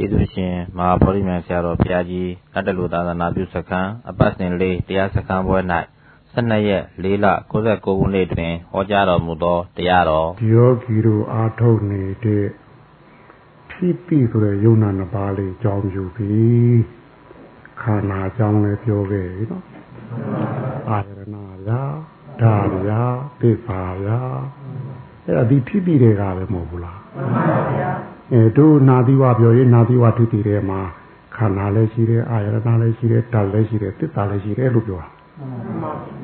ကျေးဇူးရှင်မဟာဗောဓိမြိုင်ဆရာတော်ဘုရားကြီးနတ်တလူသာသနာပြုစခန်းအပတ်စဉ်လေးတရားစခန်းပွဲ၌12ရက်4လ69ခုနှစ်တွင်ဟောကြားတော်မူသောတရားတော်ယောဂီတို့အားထုတ်နေတဲ့ဖြစ်ပြီဆိုတဲ့ယုံနာနှစ်ပါးလေးကြောင်းယူပြီးခန္ဓာကြောင်းလည်းပြောခဲ့ပြီနော်အာရဏရာဓာရာသိပါရာအဲ့ဒါဒီဖြစ်ပြီတွေကလည်းမဟုတ်ဘူးလားမှန်ပါဗျာ အဲတို့နာသီဝပြောရင်နာသီဝဖြစ်ပြီတဲ့မှာခန္ဓာလည်းရှိတယ်အာရဏလည်းရှိတယ်ဓာတ်လည်းရှိတယ်သစ္စာလည်းရှိတယ်လို့ပြောတာ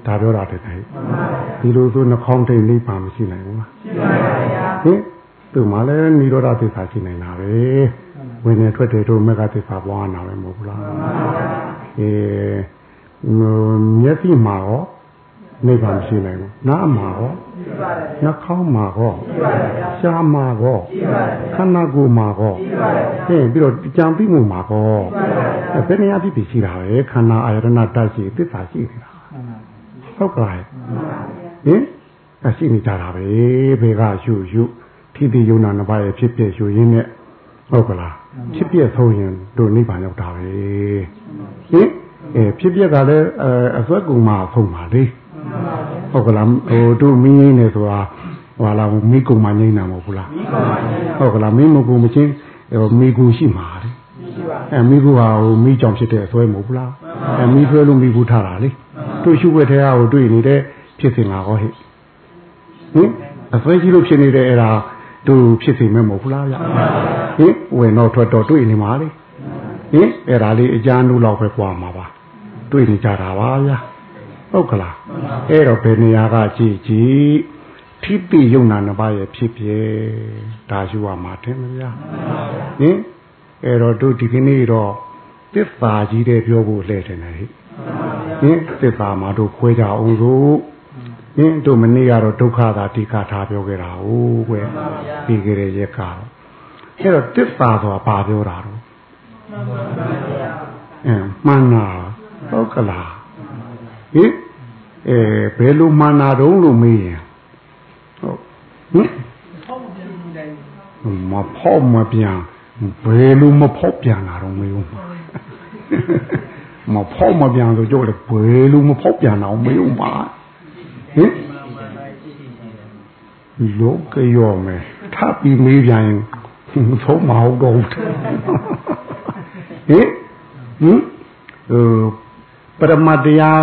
ဒါပြောတာတည်းဒီလိုဆိုနှာခေါင်းထိတ်လေးပါမရှိနိုင်ဘူးလားရှိပါပါဗျာဟင်သူ့မှာလည်းនិရောဓသစ္စာရှိနိုင်တာပဲဝင်နေထွက်တယ်တို့မက္ကသစ္စာပွားနာပဲမဟုတ်ဘူးလားအဲမျက်စိမှာရောနိဗ္ဗာန်ရှိနိုင်ဘူးနားမှာရော နှာခေါင်းမှာရောရှားမှာရောခန္ဓာကိုယ်မှာရောဟင်ပြီးတော့ကြံပြီးမှုမှာရောဘယ်နေရာဖြစ်ဖြစ်ရှိတာပဲခန္ဓာအာယတနာတတ်ရှိသစ္စာရှိနေတာဟုတ်ကဲ့ဟင်အရှိနေကြတာပဲဘေကရှုရှုထိတိယုံနာနှစ်ပါးရဲ့ဖြစ်ပြရှုရင်းနဲ့ဟုတ်ကလားဖြစ်ပြဆုံးရင်တို့နိဗ္ဗာန်ရောက်တာပဲဟင်အဲဖြစ်ပြကလည်းအစွဲကုံမှာဆုံးပါလေ ဟုတ်ကလားဟိုတို့မင်းကြီးနေဆိုတာဟွာလာမိကုံမှာငိမ့်တာမဟုတ်ဘူးလားဟုတ်ကလားမင်းမကုံမချင်းဟိုမိကူရှိမှာလေအဲမိကူဟာဟိုမိကြောင်ဖြစ်တဲ့အစွဲမဟုတ်ဘူးလားအဲမိဆွဲလို့မိကူထားတာလေတို့ရှုွက်ထဲကဟိုတွေ့နေတဲ့ဖြစ်စဉ်ကဟောဟိဟင်အစွဲကြီးလို့ဖြစ်နေတဲ့အဲ့ဒါတို့ဖြစ်စီမဲ့မဟုတ်ဘူးလားဗျဟင်ဝင်တော့ထွက်တော့တွေ့နေမှာလေဟင်အဲ့ဒါလေးအကြမ်းလို့တော့ပဲပွားမှာပါတွေ့နေကြတာပါဗျာ ဟုတ်ကလားအဲ့တော့ဘယ်နေရာကကြည့်ကြည့်ထိတိယုံနာနှစ်ပါးရဲ့ဖြစ်ဖြစ်ဒါရှိရမှာတင်မဗျာဟင်အဲ့တော့တို့ဒီကနေ့တော့သစ္စာကြီးတဲ့ပြောဖို့လှည့်တယ်ဟဲ့ဟင်သစ္စာမှာတို့ခွဲကြအောင်စို့ဟင်တို့မနေ့ကတော့ဒုက္ခသာတိခါထားပြောခဲ့တာဟုတ်ကွယ်ပြီးကြတဲ့ရက်ကတော့အဲ့တော့တစ္ဆာဆိုတာဘာပြောတာတော့အင်းမှန်တာဟုတ်ကလားဟင် အဲဘယ်လိုမှန်တာတုံးလို့မေးရင်ဟုတ်ဟင်မဖောက်မပြန်ဘယ်လိုမဖောက်ပြန်တာတော့မေးဦးမဖောက်မပြန်ဆိုကြောက်လေဘယ်လိုမဖောက်ပြန်တော့မေးဦးပါဟင်လောကရောမယ်ထပ်ပြီးမေးပြန်ရင်သုံးမဟုတ်တော့ဟင်ဟင်ဟိုပရမတရား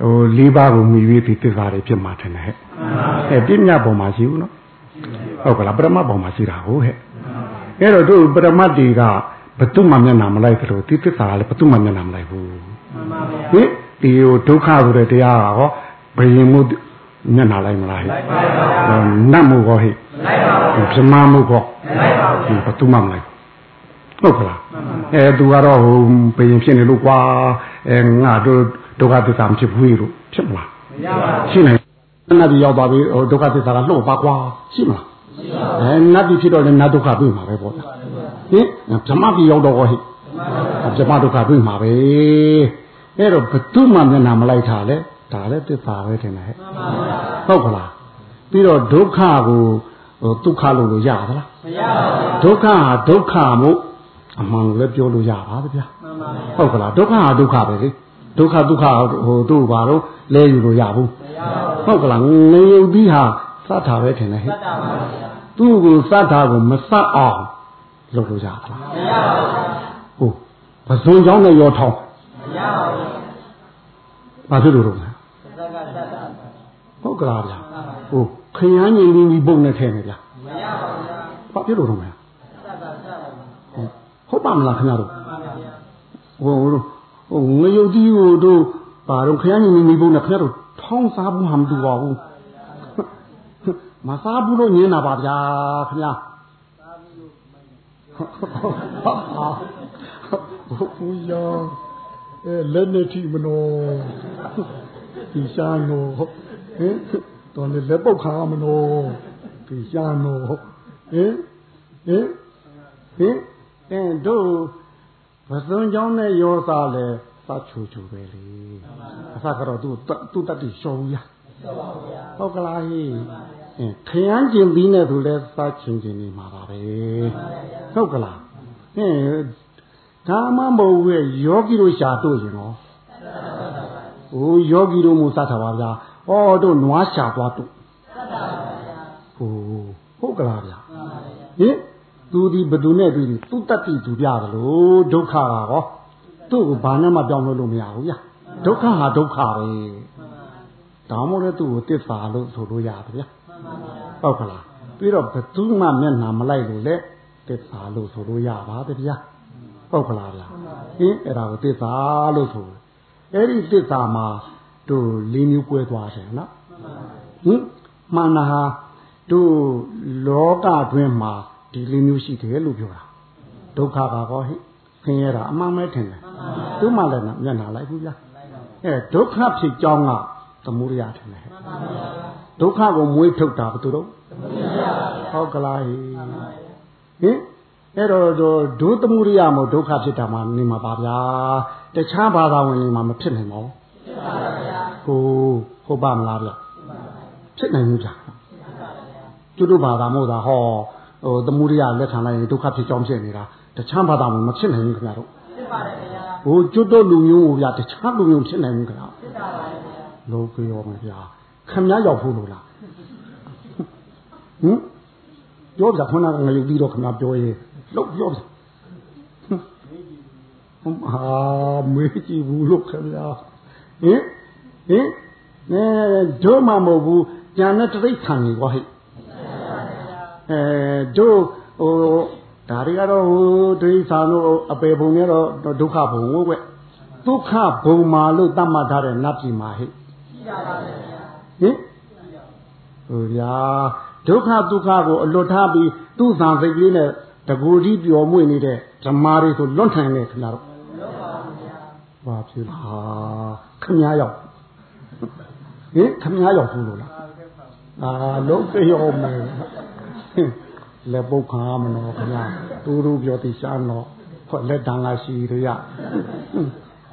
ဟိုလေးပါးကိုမြည်ပြီးဒီသစ္စာတွေဖြစ်မှာထင်တယ်ဟဲ့အဲပြညာပေါ်မှာရှိဘူးနော်ဟုတ်ကလားပရမတ်ပေါ်မှာရှိတာဟုတ်ဟဲ့အဲ့တော့တို့ပရမတ်တွေကဘသူမှမျက်နာမလိုက်သလိုဒီသစ္စာကလည်းဘသူမှမျက်နာမလိုက်ဘူးဟင်ဒီဒုက္ခဆိုတဲ့တရားကဟောဘယင်မှုမျက်နာလိုက်မလားဟဲ့နတ်မှုကောဟဲ့ဗြဟ္မာမှုကောဘသူမှမလိုက်ဟုတ်ကလားအဲသူကတော့ဟိုဘယင်ဖြစ်နေလို့ကွာအဲငါတို့ ဒုက္ခသစ္စာမဖြစ်ဘူးလို့ဖြစ်မလားမရပါဘူးရှိနေနတ်ပြည်ရောက်သွားပြီဟိုဒုက္ခသစ္စာကလှုပ်ပါကွာရှိမလားအဲနတ်ပြည်ဖြစ်တော့လည်းနတ်ဒုက္ခတွေ့မှာပဲပေါ့ဟင်ဗြဟ္မာပြည်ရောက်တော့ဟဲ့ဗြဟ္မာဒုက္ခတွေ့မှာပဲအဲ့တော့ဘသူမှမျက်နှာမလိုက်တာလေဒါလည်းသစ္စာပဲထင်တယ်ဟဲ့ဟုတ်ကလားပြီးတော့ဒုက္ခကိုဟိုဒုက္ခလို့လို့ရသလားမရပါဘူးဒုက္ခဟာဒုက္ခမို့အမှန်လည်းပြောလို့ရပါသဗျာဟုတ်ကလားဒုက္ခဟာဒုက္ခပဲလေ ဒုက္ခဒုက္ခဟိုတို့ဘာတော့လဲယူလို့ရဘူးမရပါဘူးဟုတ်ကလားငြိမ်ပြီးဟာစတာပဲထင်တယ်ဟဲ့စတာပါဗျာသူ့ကိုစတာကိုမစအောင်လုပ်လို့ရလားမရပါဘူးဟုတ်ပဇွန်ကြောင်းနဲ့ရောထောင်းမရပါဘူးဘာဖြစ်လို့တော့လဲစတာကစတာဟုတ်ကလားဗျာဟုတ်ခရမ်းငြိမ်ပြီးပုံနဲ့ထဲမယ်ဗျာမရပါဘူးဘာဖြစ်လို့တော့မလဲစတာစတာဟုတ်ပါမလားခင်ဗျားတို့ဟုတ်ပါဗျာဟိုဟို ငရုတ်ကြီးကိုတို့ဘာတော့ခရမ်းညီလေးပုံနဲ့ခင်ဗျားတို့ထောင်းစားဘူးမှမတူပါဘူးမစားဘူးလို့ညင်းတာပါဗျာခင်ဗျာဟုတ်ဘူးရောအဲလက်နဲ့ထိမလို့ဒီရှားလို့ဟင်တော်လည်းလက်ပုတ်ခါမလို့ဒီရှားလို့ဟင်ဟင်ဟင်အဲတို့ မသွန်ကြောင်းနဲ့ရောစားလဲစချူချူပဲလေအစကတော့သူသူတတ်တိလျှော်ဘူးရဟုတ်ကလားဟိခရမ်းကျင်ပြီးနဲ့သူလဲစချင်ကျင်နေမှာပါပဲဟုတ်ကလားဟင်ဒါမှမဟုတ်ရဲ့ယောဂီတို့ရှာတို့ရင်ရောဟိုယောဂီတို့မူစတာပါဗျာဩတို့နွားရှာသွားတို့ဟိုဟုတ်ကလားဗျာဟင် သူဒီဘသူနဲ့တွေ့တယ်သူတတ်တိသူပြတယ်လို့ဒုက္ခကရောသူ့ကိုဘာနဲ့မှပြောင်းလို့လို့မရဘူးဗျာဒုက္ခဟာဒုက္ခပဲဒါမှမဟုတ်သူ့ကိုတစ္ဆာလို့ဆိုလို့ရတယ်ဗျာဟုတ်ကလားပြီးတော့ဘသူမှမျက်နှာမလိုက်လို့လေတစ္ဆာလို့ဆိုလို့ရပါတယ်ဗျာဟုတ်ကလားဗျာဟင်အဲ့ဒါကိုတစ္ဆာလို့ဆိုအဲ့ဒီတစ္ဆာမှာတို့လေးမျိုးကွဲသွားတယ်နော်ဟင်မှန်တာဟာတို့လောကတွင်းမှာ ဒီလေးမျိုးရှိတယ်လို့ပြောတာဒုက္ခကကောဟိဆင်းရဲတာအမှန်ပဲထင်တယ်သူမှလည်းမျက်နှာလိုက်ဘူးဗျာအဲဒုက္ခဖြစ်ကြောင်းကသမုဒယထင်တယ်ဒုက္ခကိုမွေးထုတ်တာဘယ်သူတော့ဟုတ်ကလားဟင်အဲ့တော့ဒုသမုဒယမို့ဒုက္ခဖြစ်တာမှနေမှာပါဗျာတခြားဘာသာဝင်တွေမှာမဖြစ်နိုင်ပါဘူးဖြစ်ပါဗျာဟိုဟုတ်ပါမလားဗျဖြစ်နိုင်ဘူးဗျာကျွတ်တို့ဘာသာမို့သာဟော ဟိုသမုဒယလက်ခံလိုက်ရင်ဒုက္ခဖြစ်ကြောင်းဖြစ်နေတာတခြားဘာသာဝင်မဖြစ်နိုင်ဘူးခင်ဗျာတို့ဖြစ်ပါတယ်ဗျာဟိုကျွတ်တို့လူမျိုးကိုဗျာတခြားလူမျိုးဖြစ်နိုင်ဘူးခင်ဗျာဖြစ်ပါပါတယ်ဗျာလုံးပြောမယ်ဗျာခင်ဗျားရောက်ဖို့လို့လားဟင်ပြောကြခဏငရုတ်ပြီးတော့ခင်ဗျားပြောရင်လုံးပြောပြဟာမေးကြည့်ဘူးလို့ခင်ဗျာဟင်ဟင်နဲဒုမမဟုတ်ဘူးကြံတဲ့တိဋ္ဌာန်ကြီးကွာဟဲ့ အဲတို့ဟိုဒါတွေကတော့ဟိုဒိဋ္ဌာန်တို့အပေဘုံနဲ့တော့ဒုက္ခဘုံဝဲဒုက္ခဘုံမှာလို့တတ်မှတ်ထားတဲ့နတ်ပြည်မှာဟဲ့ရှိပါပါဗျာဟင်ဟိုဗျာဒုက္ခဒုက္ခကိုအလွတ်ထားပြီးသူ့ဇံစိတ်ကလေးနဲ့တကူကြီးပျော်မွေ့နေတဲ့ဓမ္မတွေဆိုလွတ်ထိုင်နေခင်ဗျားတို့ဘာဖြစ်ဟာခင်ဗျားရောက်ဟင်ခင်ဗျားရောက်ဘူးလို့လားအာလုံးပြောမယ် လက်ပုတ်ခါမနော်ခင်ဗျာတူတူပြောတိရှားတော့ခွက်လက်တန်လာရှိရရ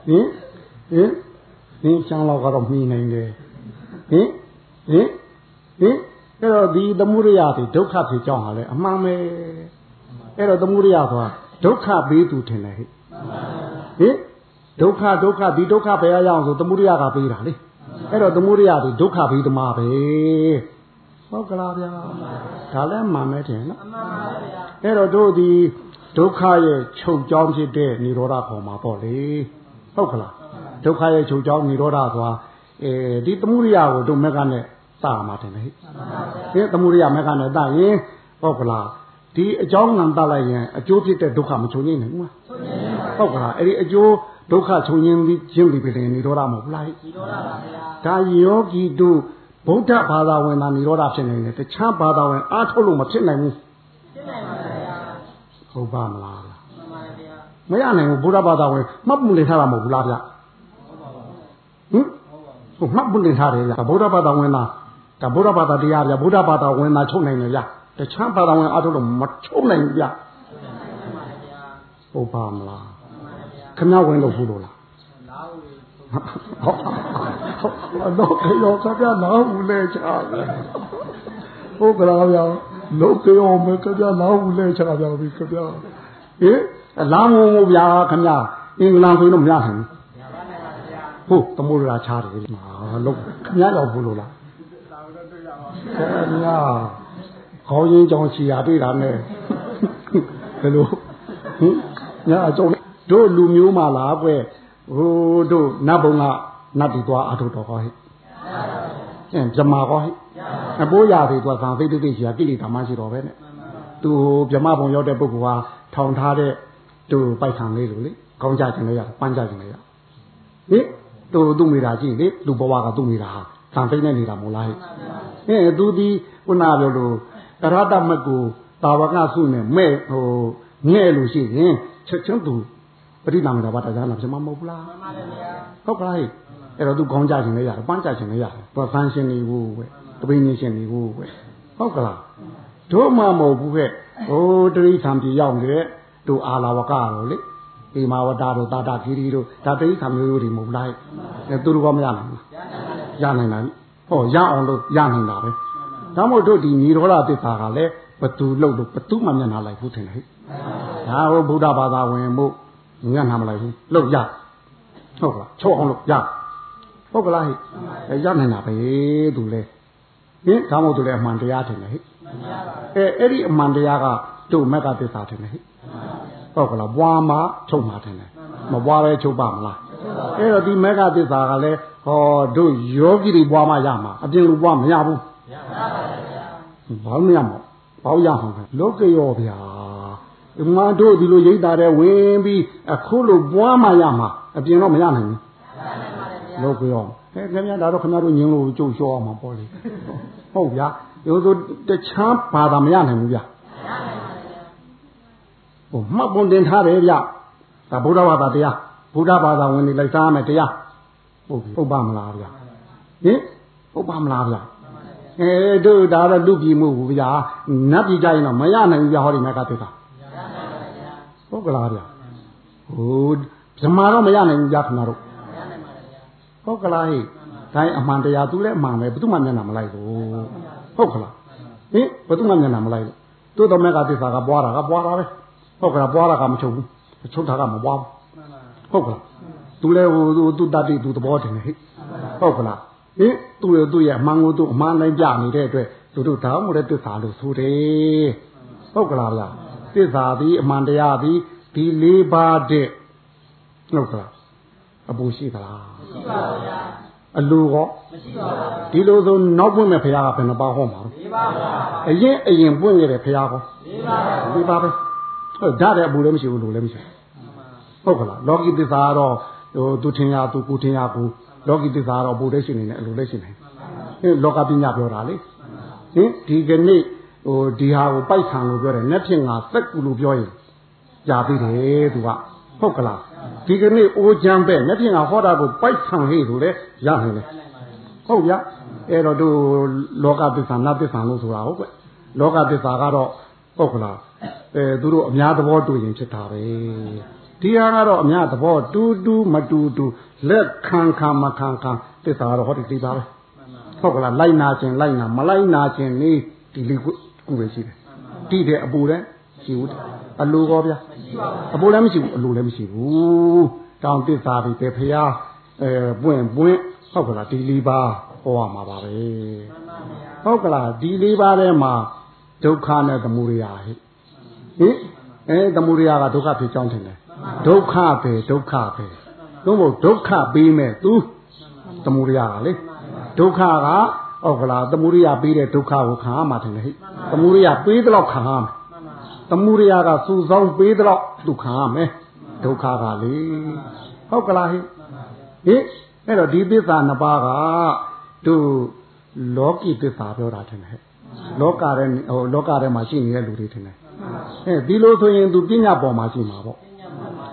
ဟင်ဟင်ဟင်ချမ်းလောက်ကတော့မှီနိုင်တယ်ဟင်ဟင်ဟင်အဲ့တော့ဒီသမှုရိယတွေဒုက္ခဖြစ်ကြောင်းဟာလေအမှန်ပဲအဲ့တော့သမှုရိယဆိုတာဒုက္ခပေးသူထင်တယ်ဟဲ့ဟင်ဒုက္ခဒုက္ခဒီဒုက္ခဘယ်ရအောင်ဆိုသမှုရိယကပေးတာလေအဲ့တော့သမှုရိယတွေဒုက္ခပေးသမားပဲ ဟုတ်ကလားဗျာဒါလည်းမှန်ပဲတင်နော်မှန်ပါဗျာအဲ့တော့တို့ဒီဒုက္ခရဲ့ချုပ်ကြောင်းဖြစ်တဲ့និရောဓခေါ်မှာပေါ့လေဟုတ်ကလားဒုက္ခရဲ့ချုပ်ကြောင်းនិရောဓသွားအဲဒီသမှုရိယကိုတို့မက်ကနဲ့စာမှာတင်တယ်ဟဲ့ဒီသမှုရိယမက်ကနဲ့တာရင်ဟုတ်ကလားဒီအကြောင်းငံတလိုက်ရင်အကျိုးဖြစ်တဲ့ဒုက္ခမချုပ်ငြိမ့်နိုင်ဘူးလားဟုတ်ကလားအဲ့ဒီအကျိုးဒုက္ခချုပ်ငြိမ့်ပြီးကျင့်ပြီးပြင်နေတော့တာမဟုတ်လားနိရောဓပါဗျာဒါယောဂီတို့ ဗုဒ္ဓဘာသာဝင်သာនិရောဓဖြစ်နေတယ်တခြားဘာသာဝင်အားထုတ်လို့မဖြစ်နိုင်ဘူးဖြစ်နိုင်ပါဗျာဟုတ်ပါမလားမှန်ပါဗျာမရနိုင်ဘူးဗုဒ္ဓဘာသာဝင်မှတ်မှုလင်ထားတာမဟုတ်ဘူးလားဗျဟင်ဟုတ်မှတ်မှုလင်ထားတယ်ဗျဗုဒ္ဓဘာသာဝင်သာဒါဗုဒ္ဓဘာသာတရားဗျဗုဒ္ဓဘာသာဝင်သာချုပ်နိုင်တယ်ဗျတခြားဘာသာဝင်အားထုတ်လို့မချုပ်နိုင်ဘူးဗျဟုတ်ပါမလားခင်ဗျားဝင်လို့ဘူးလို့လား တော့ကြောကပြနာဘူးလေချာဟုတ်ကလားဗျာလုံးကြောမကပြနာဘူးလေချာဗျာပြီကပြဟင်လာမုံဗျာခင်ဗျာအင်္ဂလန်ဆိုရင်တော့မရနိုင်ဘူးဟုတ်တမိုးရာချားတယ်ဟာလုံးခင်ဗျားတော့ဘူးလို့လားခင်ဗျာခေါင်းရင်းကြောင်ချီရတွေ့တာနဲ့ဘယ်လိုဟင်ညာအကြောင်းတို့လူမျိုးမှလားကွ ဟိုတို့နတ်ဘုံကနတ်တီသွားအထုတော်ဟောဟဲ့ကျင်ဗြမာဟောဟဲ့အပိုးရတွေသွားသံသိတိတိရှိတာကိလေသာမရှိတော့ပဲနဲ့သူဗြမာဘုံရောက်တဲ့ပုဂ္ဂိုလ်ဟာထောင်ထားတဲ့သူပိုက်ဆံလေးလို့လေကောင်းကြခြင်းလေးရပန်းကြခြင်းလေးရဟိသူသူ့မိတာကြည့်လေလူဘဝကသူ့မိတာဟာသံသိနေနေတာမို့လားဟဲ့ဟဲ့သူဒီခုနပြောလို့တရတမတ်ကိုတာဝကစုနဲ့မဲ့ဟိုငဲ့လို့ရှိရင်ချက်ချင်းသူ ပရိနာမတာဘာတရားနာဖြစ်မှာမဟုတ်ဘူးလားမှန်ပါတယ်ဗျာဟုတ်ကလားအဲ့တော့သူခေါင်းကြခြင်းလည်းရတယ်ပန်းကြခြင်းလည်းရတယ်ပဖန်ရှင်နေဘူးပဲတပိနေရှင်နေဘူးပဲဟုတ်ကလားတို့မှမဟုတ်ဘူးခဲ့ဟိုတရိသံပြေရောက်နေတဲ့တို့အာလာဝကတော့လေအေမာဝတာတို့တာတာခီရီတို့ဒါတရိသံမျိုးတွေမဟုတ်လားအဲသူတို့ကမရနိုင်ဘူးရနိုင်တာဟောရအောင်လို့ရနိုင်တာပဲဒါမို့တို့ဒီညီတော်လာတစ္ဆာကလည်းဘသူလှုပ်လို့ဘသူမှမျက်နှာလိုက်ဘူးထင်တယ်ဟဲ့ဒါဟိုဗုဒ္ဓဘာသာဝင်မှု ညံ့နာမလိုက်ဘူးလို့ရဟုတ်ကလားချုပ်အောင်လို့ရဟုတ်ကလားဟိအဲရနိုင်တာပဲသူလဲဟင်ဒါမှမဟုတ်သူလဲအမှန်တရားထင်တယ်ဟိအဲအဲ့ဒီအမှန်တရားကတို့မက်ကသစ္စာထင်တယ်ဟိဟုတ်ကလားဘွားမှာချုပ်မှာထင်တယ်မဘွားပဲချုပ်ပါမလားအဲ့တော့ဒီမက်ကသစ္စာကလည်းဟောတို့ယောဂီတွေဘွားမှရမှာအပြင်လူဘွားမရဘူးရပါပါဗျာဘာလို့မရမှာဘာလို့ရမှာလဲလောကရောဗျာ ဒီမှာတို့ဒီလိုရိတ်တာတဲ့ဝင်ပြီးအခုလိုဘွားမှရမှာအပြင်တော့မရနိုင်ဘူးလောကရောဟဲ့ခင်ဗျာဒါတော့ခင်ဗျားတို့ညင်းလို့ကြုတ်လျှောအောင်မှာပေါ့လေဟုတ်ဗျာရိုးဆိုတချမ်းဘာသာမရနိုင်ဘူးဗျာဟိုမှတ်ပုံတင်ထားတယ်ဗျဒါဗုဒ္ဓဘာသာတရားဗုဒ္ဓဘာသာဝင်နေလိုက်စားမယ်တရားဟုတ်ပြီဟုတ်ပါမလားဗျာဟင်ဟုတ်ပါမလားဗျာအဲတို့ဒါတော့လူပြည်မှုဘူးဗျာနတ်ပြည်ကြရင်တော့မရနိုင်ဘူးဗျာဟောဒီမကသိတာ ဟုတ်ကလားဗျာဟိုဗြဟ္မာတော့မရနိုင်ဘူးဗျာခင်ဗျားတို့ဟုတ်ကလားဟိတိုင်းအမှန်တရားသူလည်းအမှန်ပဲဘယ်သူမှမျက်နှာမလိုက်ဘူးဟုတ်ကလားဟင်ဘယ်သူမှမျက်နှာမလိုက်ဘူးတို့တော်မကသစ္စာကပွားတာကပွားတာပဲဟုတ်ကလားပွားတာကမချုပ်ဘူးချုပ်တာကမပွားဘူးဟုတ်ကလားသူလည်းဟိုသူတတ္တိသူသဘောတင်တယ်ဟိဟုတ်ကလားဟင်သူ့ရဲ့သူ့ရဲ့အမှန်ကိုသူအမှန်တိုင်းပြနေတဲ့အတွက်သူတို့ဒါမှမဟုတ်သစ္စာလို့ဆိုတယ်ဟုတ်ကလားဗျာ သစ္စာသည်အမှန်တရားသည်ဒီလေးပါးတဲ့ဟုတ်ကလားအပူရှိသလားရှိပါဗျာအလူကောမရှိပါဘူးဒီလိုဆိုနောက်ပွင့်မဲ့ဘုရားကဘယ်နှပါဟောမှာလဲ၄ပါးပါအရင်အရင်ပွင့်ခဲ့တဲ့ဘုရားကော၄ပါးပါ၄ပါးပဲဟုတ်ဒါတဲ့အပူလည်းမရှိဘူးလူလည်းမရှိဘူးဟုတ်ကလားလောကီသစ္စာကတော့ဟိုသူထင်ရသူကိုထင်ရကိုလောကီသစ္စာကတော့ဘူလည်းရှိနေတယ်အလိုလည်းရှိနေဟင်လောကပညာပြောတာလေဟင်ဒီကနေ့ ဟိုဒီဟာကိုပိုက်ဆံလို့ပြောတယ်နှစ်ဖြစ်ငါစက်ကူလို့ပြောရင်ကြာပြီတယ်သူကဟုတ်ကလားဒီကနေ့အိုးချမ်းပဲနှစ်ဖြစ်ငါဟောတာကိုပိုက်ဆံဟေ့ဆိုလေရနိုင်တယ်ဟုတ်ဗျအဲ့တော့တို့လောကသစ္စာနတ်သစ္စာလို့ဆိုတာဟုတ်ကဲ့လောကသစ္စာကတော့ဟုတ်ကလားအဲသူတို့အများသဘောတူရင်ဖြစ်တာပဲဒီဟာကတော့အများသဘောတူတူမတူတူလက်ခံခံမခံခံသစ္စာကတော့ဟောဒီသိပါပဲဟုတ်ကလားလိုက်နာခြင်းလိုက်နာမလိုက်နာခြင်းနေဒီလေး ခုပဲရှိတယ်တိတဲ့အပူလည်းရှိဘူးအလိုကောဗျာအပူလည်းမရှိဘူးအလိုလည်းမရှိဘူးတောင်သစ္စာတွေပဲဖျားအဲပွင့်ပွင့်ဟုတ်ကလားဒီလေးပါဟောရမှာပါပဲဟုတ်ကလားဒီလေးပါထဲမှာဒုက္ခနဲ့သမုဒယဟိဟင်အဲသမုဒယကဒုက္ခဖြစ်ကြောင်းထင်တယ်ဒုက္ခပဲဒုက္ခပဲတို့မို့ဒုက္ခပေးမဲ့သူသမုဒယကလေဒုက္ခက ဟုတ်ကလားသမုဒယပေးတဲ့ဒုက္ခကိုခံရမှာထင်တယ်ဟိသမုဒယပေးတော့ခံရမယ်သမုဒယကစူဆောင်းပေးတော့သူခံရမယ်ဒုက္ခကလေဟုတ်ကလားဟိဟိအဲ့တော့ဒီသစ္စာနှစ်ပါးကတို့လောကီသစ္စာပြောတာထင်တယ်ဟဲ့လောကထဲဟိုလောကထဲမှာရှိနေတဲ့လူတွေထင်တယ်အဲဒီလိုဆိုရင်သူပညာပေါ်မှာရှိမှာပေါ့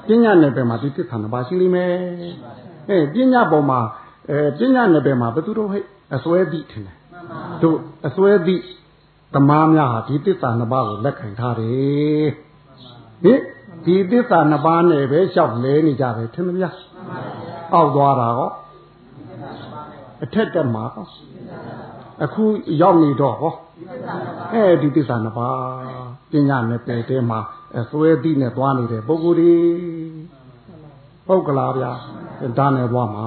ပညာနယ်ပယ်မှာဒီသစ္စာနှစ်ပါးရှိလိမ့်မယ်အဲပညာပေါ်မှာအဲပညာနယ်ပယ်မှာဘယ်သူတို့ဟဲ့ အစွဲသည့်ထင်တယ်တို့အစွဲသည့်သမားများဟာဒီသစ္စာနှစ်ပါးကိုလက်ခံထားတယ်ဟင်ဒီသစ္စာနှစ်ပါးနဲ့ပဲလျှောက်လဲနေကြတယ်ထင်မလားအောက်သွားတာကောအထက်တက်မှာကောအခုရောက်နေတော့ဟောအဲဒီသစ္စာနှစ်ပါးပညာနဲ့ပယ်တဲမှာအစွဲသည့်နဲ့သွားနေတဲ့ပုဂ္ဂိုလ်တွေဟုတ်ကလားဗျာဒါနဲ့သွားမှာ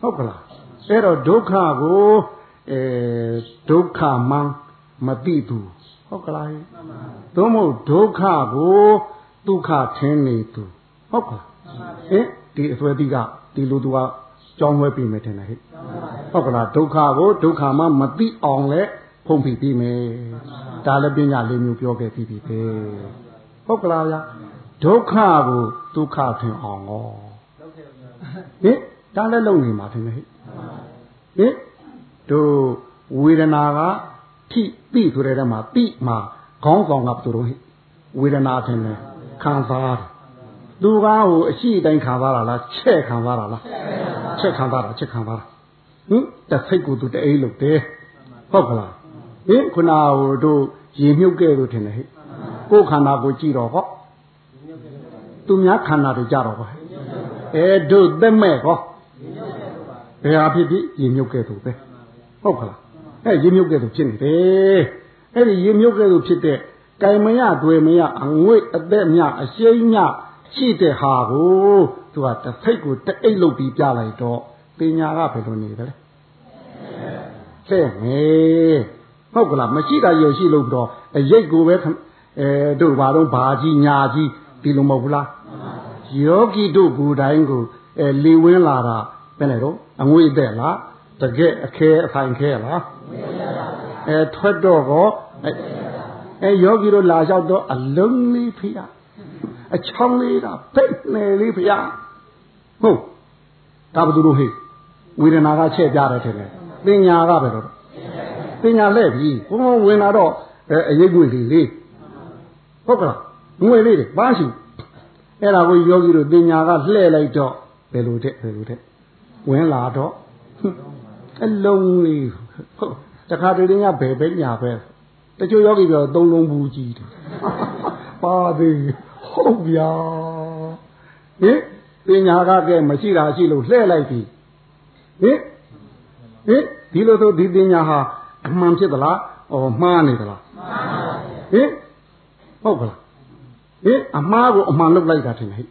ဟုတ်ကလား အဲ့တော့ဒုက္ခကိုအဲဒုက္ခမှန်မသိသူဟုတ်ကလားသို့မဟုတ်ဒုက္ခကိုဒုက္ခထင်းနေသူဟုတ်ကလားဟင်ဒီအစွဲတိကဒီလိုသူကကြောင်းဝဲပြီမယ်ထင်တယ်ဟဲ့ဟုတ်ကလားဒုက္ခကိုဒုက္ခမှမသိအောင်လဲဖုံးဖိပြီးမယ်ဒါလည်းပညာလေးမျိုးပြောခဲ့ပြီးပြီပဲဟုတ်ကလားဗျာဒုက္ခကိုဒုက္ခထင်အောင်ဟောဟင်ဒါလည်းလုံနေမှာထင်တယ်ဟဲ့ ဟင်တို့ဝေဒနာကထိတိဆိုတဲ့ထဲမှာတိမှာခေါင်းဆောင်ကဘယ်လိုဟဲ့ဝေဒနာထင်တယ်ခံစားတယ်သူကဟိုအရှိတိုင်းခံစားတာလားချဲ့ခံစားတာလားချက်ခံစားတာချက်ခံစားတာဟင်တစိတ်ကိုသူတအိလို့တယ်ဟုတ်ကလားဟင်ခုနဟိုတို့ရေမြုပ်ခဲ့လို့ထင်တယ်ဟဲ့ကိုယ်ခန္ဓာကိုကြည့်တော့ဟောသူများခန္ဓာတွေကြတော့ဟောအဲတို့သက်မဲ့ဟော ဘယ်ဟာဖြစ်ဖြစ်ရေမြုပ်ခဲ့သူပဲဟုတ်ကလားအဲရေမြုပ်ခဲ့သူဖြစ်နေတယ်အဲ့ဒီရေမြုပ်ခဲ့သူဖြစ်တဲ့ကင်မရတွေ့မရအငွေ့အသက်မြအရှိန်မြရှိတဲ့ဟာကိုသူကတစ်စိတ်ကိုတအိတ်လုပ်ပြီးပြလိုက်တော့ပညာကဘယ်လိုနေတယ်လဲဟဲ့မေဟုတ်ကလားမရှိတာရရှိလို့တော့အရိတ်ကိုပဲအဲတို့ဘာတော့ဘာကြီးညာကြီးဒီလိုမဟုတ်ဘူးလားယောဂီတို့ကိုယ်တိုင်ကိုအဲလေဝင်းလာတာဘယ်နဲ့တော့ အငွေ့တဲ့လားတကယ်အခဲအဆိုင်ခဲလားအဲထွက်တော့ကောအဲယောဂီတို့လာလျှောက်တော့အလုံးလေးဖေးအချောင်းလေးတာပိတ်နေလေးဖေးဟုတ်ဒါဘသူတို့ဟေးဝေဒနာကချက်ပြတယ်ထင်တယ်ပညာကပဲတော့ပညာလဲပြီဘုံဝင်လာတော့အဲအရေးကွေလေးလေးဟုတ်ကလားငွေလေးတွေပါရှိအဲ့ဒါကိုယောဂီတို့ပညာကလှဲ့လိုက်တော့ဘယ်လိုတဲ့ဘယ်လိုတဲ့ ဝင်လာတော့အလုံးလေးဟုတ်တခါတည်းကဘယ်ပဲညာပဲတချို့ယောဂီပြောသုံးလုံးဘူးကြီးတယ်ပါသေးဟုတ်ဗျာဟင်ပညာကကဲမရှိတာရှိလို့လှဲ့လိုက်ပြီဟင်ဟင်ဒီလိုဆိုဒီပညာဟာအမှန်ဖြစ်သလားဩမှားနေသလားဟင်ဟုတ်ကလားဟင်အမှားကိုအမှန်လုပ်လိုက်တာထင်တယ်ဟု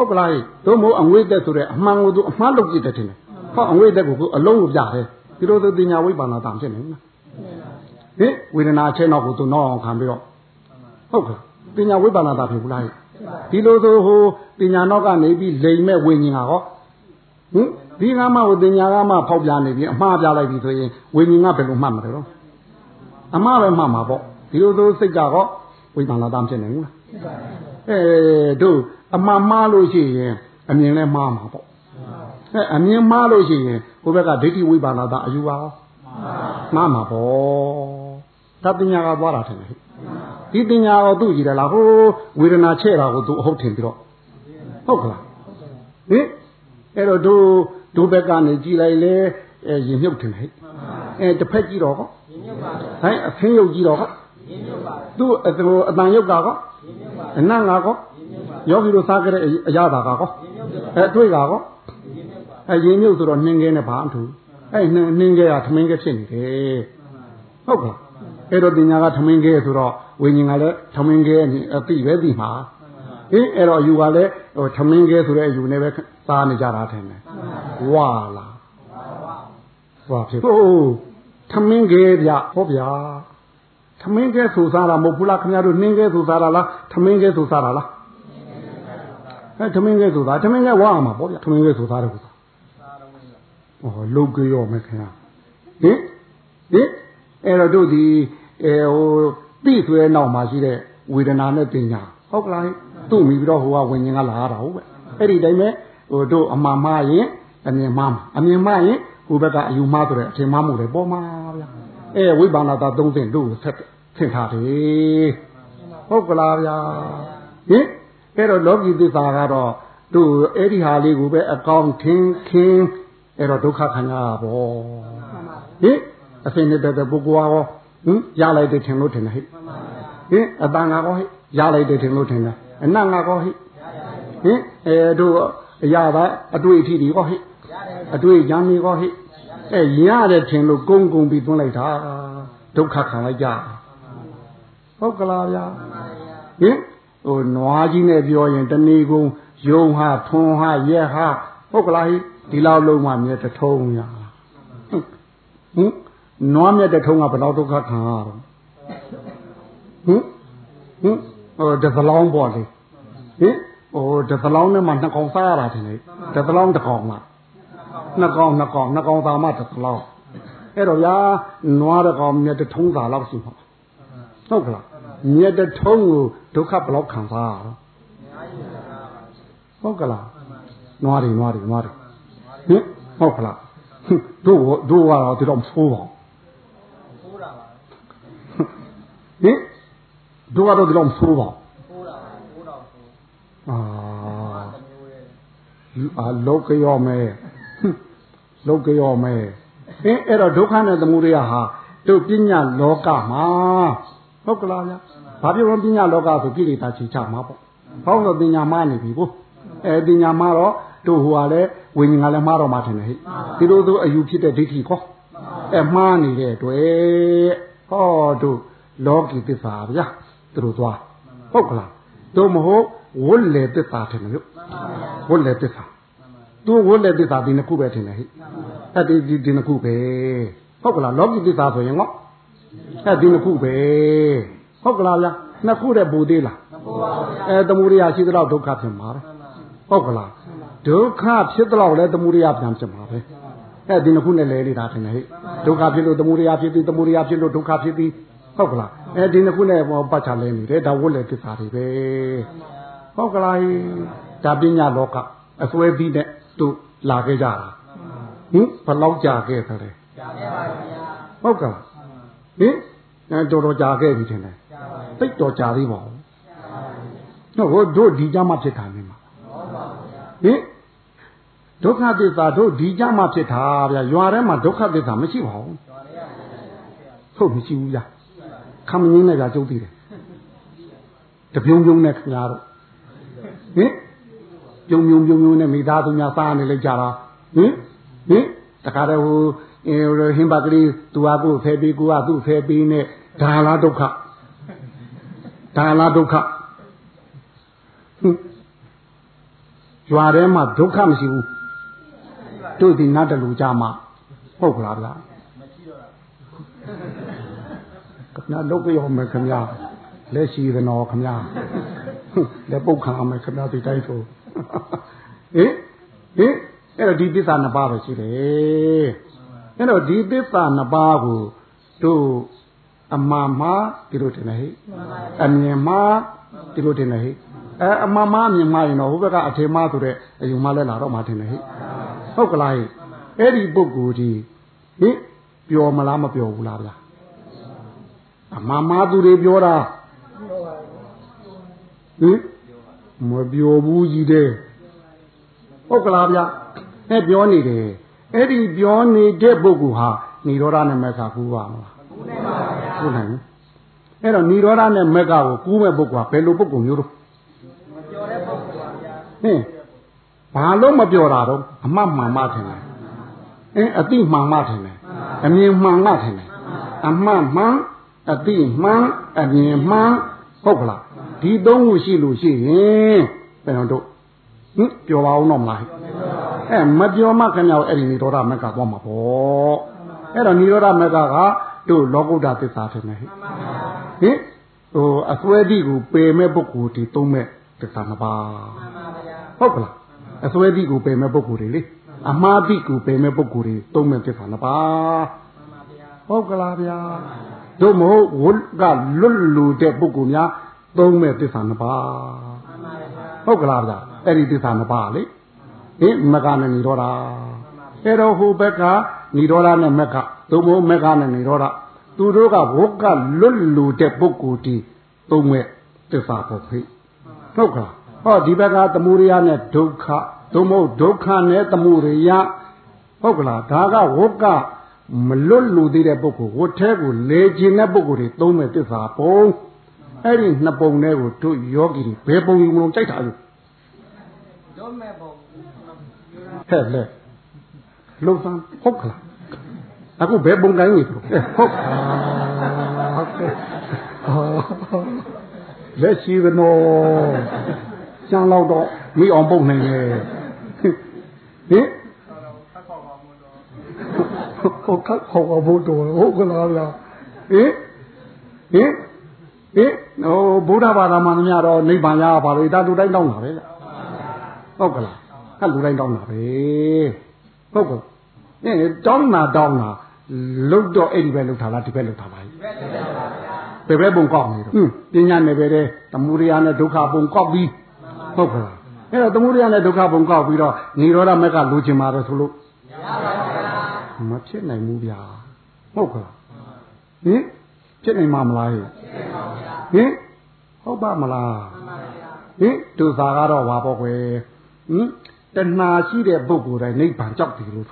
တ်ကလားတို့မို့အငွေ့သက်ဆိုတဲ့အမှန်ကိုသူအမှားလုပ်ပြတယ်ထင်တယ်ဟောအငွေ့သက်ကိုအလုံးကိုပြတယ်ဒီလိုဆိုပညာဝိပ္ပန္နတာဖြစ်နေမှာဟင်ဝေဒနာချက်တော့ကိုသူနောက်အောင်ခံပြီးတော့ဟုတ်ကဲ့ပညာဝိပ္ပန္နတာဖြစ်ဘူးလားဒီလိုဆိုဟိုပညာနောက်ကနေပြီးလိမ်မဲ့ဝိညာဉ်ဟာဟောဟင်ဒီကမှဟိုပညာကမှဖောက်ပြနေပြီအမှားပြလိုက်ပြီဆိုရင်ဝိညာဉ်ကဘယ်လိုမှတ်မလဲတော့အမှားပဲမှတ်မှာပေါ့ဒီလိုဆိုစိတ်ကတော့ဝိပ္ပန္နတာဖြစ်နေဘူးလားအဲတို့ အမှန်မှားလို့ရှိရင်အမြင်လဲမှားမှာပေါ့အဲအမြင်မှားလို့ရှိရင်ကိုယ့်ဘက်ကဒိဋ္ဌိဝိပ္ပန္နတာအယူပါရောမှားမှာပေါ့ဒါပညာကသွားတာထင်တယ်ဒီပညာကိုသူ့ကြည့်တယ်လားဟိုဝေဒနာချဲ့တာကိုသူအဟုတ်ထင်ပြီးတော့ဟုတ်ကလားဟင်အဲ့တော့တို့တို့ဘက်ကနေကြည်လိုက်လေအဲရင်မြုပ်ထင်ဟဲ့အဲတစ်ဖက်ကြည့်တော့ဟောဟဲ့အဖင်းရုပ်ကြည့်တော့ဟောသူ့အဟိုအတန်ရုပ်ကဟောအနတ်ငါဟော ယောဂီတို့စားကြတဲ့အရာတာကဟောအဲတွေ့ကဟောအဲရင်မြုပ်ဆိုတော့နှင်းခဲနဲ့ဘာအထူအဲနှင်းခဲကထမင်းခဲဖြစ်နေတယ်ဟုတ်ကဲ့အဲ့တော့တင်ညာကထမင်းခဲဆိုတော့ဝိညာဉ်ကလည်းထမင်းခဲအသိပဲသိမှာဟင်အဲ့တော့အယူကလည်းဟိုထမင်းခဲဆိုတဲ့အယူနဲ့ပဲသားနေကြတာထင်တယ်ဝါလာဝါဖြစ်ဟိုထမင်းခဲဗျဟောဗျာထမင်းခဲဆိုစားတာမဟုတ်ဘူးလားခင်ဗျားတို့နှင်းခဲဆိုစားတာလားထမင်းခဲဆိုစားတာလား အဲထမင်းခဲဆိုစားထမင်းခဲဝါမှာပေါ့ဗျာထမင်းခဲဆိုစားတယ်ကွာဟောလုတ်ကြောမယ်ခင်ဗျာဟင်ဟင်အဲ့တော့တို့ဒီအဲဟိုသိဆွဲနောက်မှာရှိတဲ့ဝေဒနာနဲ့ပညာဟုတ်ကလားသူ့မိပြီးတော့ဟိုကဝิญဉ်ကလာတာဟုတ်ပဲအဲ့ဒီတိုင်းပဲဟိုတို့အမှန်မှားရင်အမြင်မှားအမြင်မှားရင်ဟိုဘက်ကအယူမှားဆိုတဲ့အထင်မှားမှုတွေပေါ်မှာဗျာအဲဝိပန္နတာ30တို့ဆက်သင်ထားတယ်ဟုတ်ကလားဗျာဟင် အဲ့တော့လောကီသစ္စာကတော့တို့အဲ့ဒီဟာလေးကိုပဲအကောင့်ထင်းခင်းအဲ့တော့ဒုက္ခခံရပါဘောဟင်အစင်းနေတဲ့ပုဂ္ဂိုလ်ဟောဟင်ရလိုက်တယ်ထင်လို့ထင်တယ်ဟဲ့ဟင်အတန်ငါကောဟဲ့ရလိုက်တယ်ထင်လို့ထင်တယ်အနတ်ငါကောဟဲ့ဟင်အဲတို့အရာသာအတွေ့အထိတွေကောဟဲ့အတွေ့ဉာဏ်တွေကောဟဲ့အဲရတယ်ထင်လို့ကုန်းကုန်းပြီးသွင်းလိုက်တာဒုက္ခခံလိုက်ကြဟုတ်ကလားဗျာဟင် ဟိုနွားကြီးနဲ့ပြောရင်တဏီကုံယုံဟာထွန်းဟာရက်ဟာဟုတ်ကလားဒီလောက်လုံးမှမြဲတထုံးရဟင်နွားမြတ်တဲ့ထုံးကဘယ်တော့ဒုက္ခခံရတော့ဟင်ဟင်ဟိုတသလောင်းပေါ့လေဟင်ဟိုတသလောင်းနဲ့မှနှစ်ကောင်စားရတာတင်လေတသလောင်းတစ်ကောင်လားနှစ်ကောင်နှစ်ကောင်နှစ်ကောင်သာမှတသလောင်းအဲ့တော့ဗျာနွားတစ်ကောင်မြတ်တဲ့ထုံးသာလောက်ရှိမှာဟုတ်ကလား မြတ်တဲ့ထုံးကိုဒုက္ခဘယ်လောက်ခံစားရတော့ဟုတ်ကလားနွားတွေနွားတွေနွားတွေဟင်ဟုတ်ကလားတို့တို့ကတော့ဒီတော့မဆိုးပါဟင်တို့ကတော့ဒီလောက်မဆိုးပါဘူးအာအာလောကရောမယ်လောကရောမယ်အင်းအဲ့တော့ဒုက္ခနဲ့သမုဒယဟာတို့ပညာလောကမှာ ဟုတ်ကလားဗျာဘာဖြစ်လို့ပညာလောကဆိုကိလေသာချေချမှာပေါ့ဟောလို့ပညာမှားနေပြီဘို့အဲပညာမှားတော့တို့ဟိုကလည်းဝိညာဉ်ကလည်းမှားတော့မှထင်တယ်ဟဲ့ဒီလိုဆိုအယူဖြစ်တဲ့ဒိဋ္ဌိခေါအဲမှားနေတဲ့အတွက်ဟောတို့လောကီသစ္စာဗျာသူတို့သွားဟုတ်ကလားတို့မဟုတ်ဝတ်လေတစ္ဆာထင်လို့ဝတ်လေတစ္ဆာသူဝတ်လေတစ္ဆာဒီနှစ်ခုပဲထင်တယ်ဟိအဲ့ဒီဒီနှစ်ခုပဲဟုတ်ကလားလောကီတစ္ဆာဆိုရင်ငေါ အဲ့ဒီနှစ်ခုပဲဟုတ်ကလားဗျာနှစ်ခုတည်းပူသေးလားအဲသမုဒိယရှိတော့ဒုက္ခဖြစ်မှာပဲဟုတ်ကလားဒုက္ခဖြစ်တော့လဲသမုဒိယပြန်ဖြစ်မှာပဲအဲဒီနှစ်ခုနဲ့လဲနေတာထင်တယ်ဟဲ့ဒုက္ခဖြစ်လို့သမုဒိယဖြစ်ပြီးသမုဒိယဖြစ်လို့ဒုက္ခဖြစ်ပြီးဟုတ်ကလားအဲဒီနှစ်ခုနဲ့ပတ်ချလဲနေတယ်ဒါဝတ်လေသစ္စာတွေပဲဟုတ်ကလားဒါပညာလောကအစွဲပြီးတဲ့သူလာခဲ့ကြတာဟင်ဘယ်လောက်ကြာခဲ့သလဲကြာခဲ့ပါဗျာဟုတ်ကလား ဟင်အဲတော်တော်ကြာခဲ့ပြီထင်တယ်သိတော်ကြာသေးပါဘူးဟုတ်တို့ဒီကြမှာဖြစ်တာနေမှာဟင်ဒုက္ခသစ္စာတို့ဒီကြမှာဖြစ်တာဗျာရွာထဲမှာဒုက္ခသစ္စာမရှိပါဘူးဟုတ်မရှိဘူးဗျာခမင်းနဲ့ဗျာကျုပ်သိတယ်တပြုံပြုံနဲ့ခင်ဗျားတို့ဟင်ပြုံပြုံပြုံပြုံနဲ့မိသားစုများစားနေလိုက်ကြတာဟင်ဟင်တခါတည်းဟို ဟင်းပါကလေးသူကကိုဖဲပြီးကိုကသူ့ဖဲပြီးနဲ့ဒါလားဒုက္ခဒါလားဒုက္ခရွာထဲမှာဒုက္ခမရှိဘူးတို့ဒီနတ်တလူကြမှာဟုတ်ကလားဗျာမရှိတော့ခင်ဗျာလုတ်ပြောမယ်ခင်ဗျာလက်ရှိသနော်ခင်ဗျာလက်ပုတ်ခံမယ်ခင်ဗျာဒီတိုင်းဆိုဟင်ဟင်အဲ့တော့ဒီသစ္စာနှစ်ပါးပဲရှိတယ် အဲ့တော့ဒီသစ္စာနှစ်ပါးကိုတို့အမှန်မှားဒီလိုတင်နေဟိအမြင်မှားဒီလိုတင်နေဟိအဲအမှန်မှားအမြင်မှားရင်တော့ဟိုဘက်ကအထေမှားဆိုတဲ့အယူမှားလဲလာတော့မှတင်နေဟိဟုတ်ကလားအဲ့ဒီပုဂ္ဂိုလ်ဒီဟင်ပျော်မလားမပျော်ဘူးလားဗျာအမှန်မှားသူတွေပြောတာဟင်မပျော်ဘူးကြီးတဲ့ဟုတ်ကလားဗျာအဲပြောနေတယ် အဲ့ဒီပြောနေတဲ့ပုဂ္ဂိုလ်ဟာនិရောဓနဲ့မက္ခကူပါမလားကူနိုင်ပါဗျာကူနိုင်အဲ့တော့និရောဓနဲ့မက္ခကိုကူးမဲ့ပုဂ္ဂိုလ်ကဘယ်လိုပုဂ္ဂိုလ်မျိုးတော့မပြောတဲ့ပုဂ္ဂိုလ်ပါဗျာဟင်ဘာလို့မပြောတာတော့အမှတ်မှန်မှထင်တယ်အင်းအတိမှန်မှထင်တယ်အမြင်မှန်မှထင်တယ်အမှတ်မှန်အတိမှန်အမြင်မှန်ဟုတ်ကလားဒီသုံးခုရှိလို့ရှိရင်ဘယ်တော့ဟင်ပြောပါဦးတော့မလား အဲမပြောမှခင်ဗျားအဲ့ဒီនិရောဓမက္ခသွားမှာပေါ့အဲ့တော့និရောဓမက္ခကတို့လောကုတ္တသစ္စာထင်တယ်ဟင်ဟင်ဟိုအစွဲတိကိုပယ်မဲ့ပုဂ္ဂိုလ်ဒီသုံးမဲ့သစ္စာနှစ်ပါးဟုတ်ကလားအစွဲတိကိုပယ်မဲ့ပုဂ္ဂိုလ်တွေလေအမှားတိကိုပယ်မဲ့ပုဂ္ဂိုလ်တွေသုံးမဲ့သစ္စာနှစ်ပါးဟုတ်ကလားဗျာတို့မဟုတ်ဝတ်ကလွတ်လူတဲ့ပုဂ္ဂိုလ်များသုံးမဲ့သစ္စာနှစ်ပါးဟုတ်ကလားဗျာအဲ့ဒီသစ္စာနှစ်ပါးလေ ဟင်မကနဲ့និရောဓအဲ့တော့ဟိုဘက်ကនិရောဓနဲ့မက္ခသို့မဟုတ်မက္ခနဲ့និရောဓသူတို့ကဝတ်ကလွတ်လူတဲ့ပုဂ္ဂိုလ်တီသုံးမဲ့သစ္စာပေါ့ဖိဟုတ်ကလားဟောဒီဘက်ကသမုဒိယနဲ့ဒုက္ခသို့မဟုတ်ဒုက္ခနဲ့သမုဒိယဟုတ်ကလားဒါကဝတ်ကမလွတ်လူသေးတဲ့ပုဂ္ဂိုလ်ဝတ်ထဲကိုလေကျင်တဲ့ပုဂ္ဂိုလ်တွေသုံးမဲ့သစ္စာပုံအဲ့ဒီနှစ်ပုံနဲ့ကိုတို့ယောဂီတွေဘယ်ပုံယူမလို့ကြိုက်တာလို့တို့မဲ့ပုံ ဟဲ့လေလုံစံဟုတ်ကလားအခုဘယ်ပုံကိုင်းနေဟုတ်ဟုတ်ကဲ့လက်ရှိကနော်ကျန်တော့တော့မိအောင်ပုံနိုင်တယ်ဟင်ဟုတ်ကဲ့ဟောဘုဒ္ဓဟုတ်ကလားဗျာဟင်ဟင်ဟင်ဟိုဗုဒ္ဓဘာသာမှန်များတော့နိဗ္ဗာန်ရပါလို့ဒါလူတိုင်းတောင်းတာပဲဟုတ်ကလား ကလူတိုင်းတောင်းတာပဲဟုတ်ကဲ့နင်းတောင်းတာတောင်းတာလုတ်တော့အဲ့ဒီပဲလုတ်ထားလားဒီပဲလုတ်ထားပါ့ဘယ်ပဲပုံကောက်နေတော့ဟင်းပညာနယ်ပဲတဲ့တမှုရိယာနဲ့ဒုက္ခပုံကောက်ပြီးဟုတ်ကဲ့အဲ့တော့တမှုရိယာနဲ့ဒုက္ခပုံကောက်ပြီးတော့ညီရောဓမက်ကလိုချင်ပါတယ်ဆိုလို့မဖြစ်နိုင်ဘူးဗျာဟုတ်ကဲ့ဟင်ဖြစ်နိုင်မှာမလားဟင်ဟုတ်ပါမလားဟင်ဒုစာကတော့ဘာပေါ့ကွယ်ဟင် တဏှာရှိတဲ့ပုဂ္ဂိုလ်တိုင်းနိဗ္ဗာန်ကြောက်တယ်လို့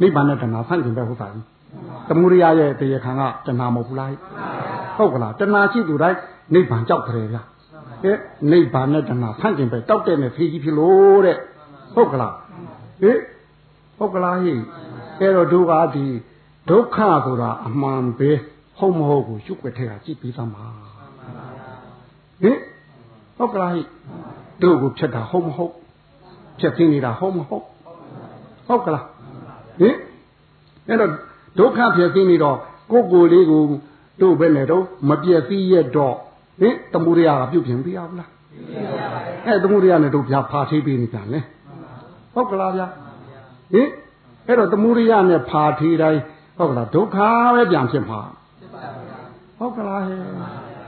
နိဗ္ဗာန်နဲ့တဏှာဆန့်ကျင်ပဲဟုတ်တာ။သမုဒိယရဲ့တရားခံကတဏှာမဟုတ်ဘူးလား။ဟုတ်ကလားတဏှာရှိသူတိုင်းနိဗ္ဗာန်ကြောက်တယ်ဗျာ။ဟဲ့နိဗ္ဗာန်နဲ့တဏှာဆန့်ကျင်ပဲတောက်တဲ့နဲ့ဖေးကြီးဖြစ်လို့တဲ့။ဟုတ်ကလား။ဟေးဟုတ်ကလားဟိအဲ့တော့ဒုက္ခဒီဒုက္ခဆိုတာအမှန်ပဲဟုတ်မဟုတ်ကိုရှုပ်ွက်ထဲကကြည့်ပြီးသားမှာဟဟင်ဟုတ်ကလားဟိတို့ကိုဖြစ်တာဟုတ်မဟုတ် ဖြစ်သိနေတာဟုတ်မဟုတ်ဟုတ်ကလားဟင်အဲ့တော့ဒုက္ခဖြစ်သိနေတော့ကိုယ်ကိုယ်လေးကိုတို့ပဲနဲ့တော့မပြည့်စည်ရတော့ဟင်တမှုရကပြုတ်ပြင်ပြရဘူးလားအဲတမှုရနဲ့တို့ပြဖာသေးပေးနေကြလေဟုတ်ကလားဗျာဟင်အဲ့တော့တမှုရနဲ့ဖာသေးတိုင်းဟုတ်ကလားဒုက္ခပဲပြန်ဖြစ်မှာဟုတ်ကလားဟဲ့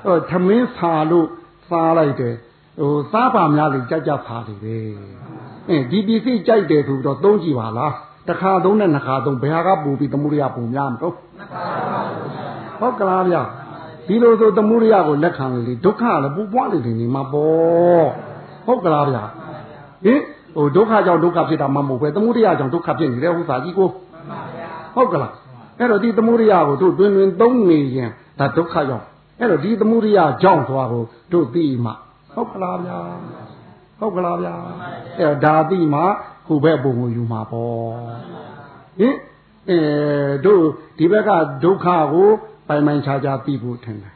ဟိုသမင်းစာလို့စားလိုက်တယ်ဟိုစားပါများလေကြက်ကြက်စားတယ်ပဲ အင်းဒီပစ္စည်းကြိုက်တယ်ဆိုတော့သုံးကြည့်ပါလားတစ်ခါသုံးနဲ့နှစ်ခါသုံးဘယ်ဟာကပူပြီးတမှုရပူများမတော့ဟုတ်ကလားဗျာဒီလိုဆိုတမှုရကိုလက်ခံလေဒုက္ခလည်းပူပွားနေတယ်နေမှာပေါ့ဟုတ်ကလားဗျာဟင်ဟိုဒုက္ခကြောင့်ဒုက္ခဖြစ်တာမှမဟုတ်ပဲတမှုရကြောင့်ဒုက္ခဖြစ်နေတဲ့ဥစ္စာကြီးကိုဟုတ်ကလားအဲ့တော့ဒီတမှုရကိုတို့တွင်တွင်သုံးနေရင်ဒါဒုက္ခရောက်အဲ့တော့ဒီတမှုရကြောင့်သွားကိုတို့သိမှဟုတ်ကလားဗျာ ဟုတ်ကလားဗျာအဲ့ဒါသိမှခုဘက်ပုံကိုယူမှာပေါ့ဟင်အဲတို့ဒီဘက်ကဒုက္ခကိုပိုင်ပိုင်ခြားခြားသိဖို့ထင်တယ်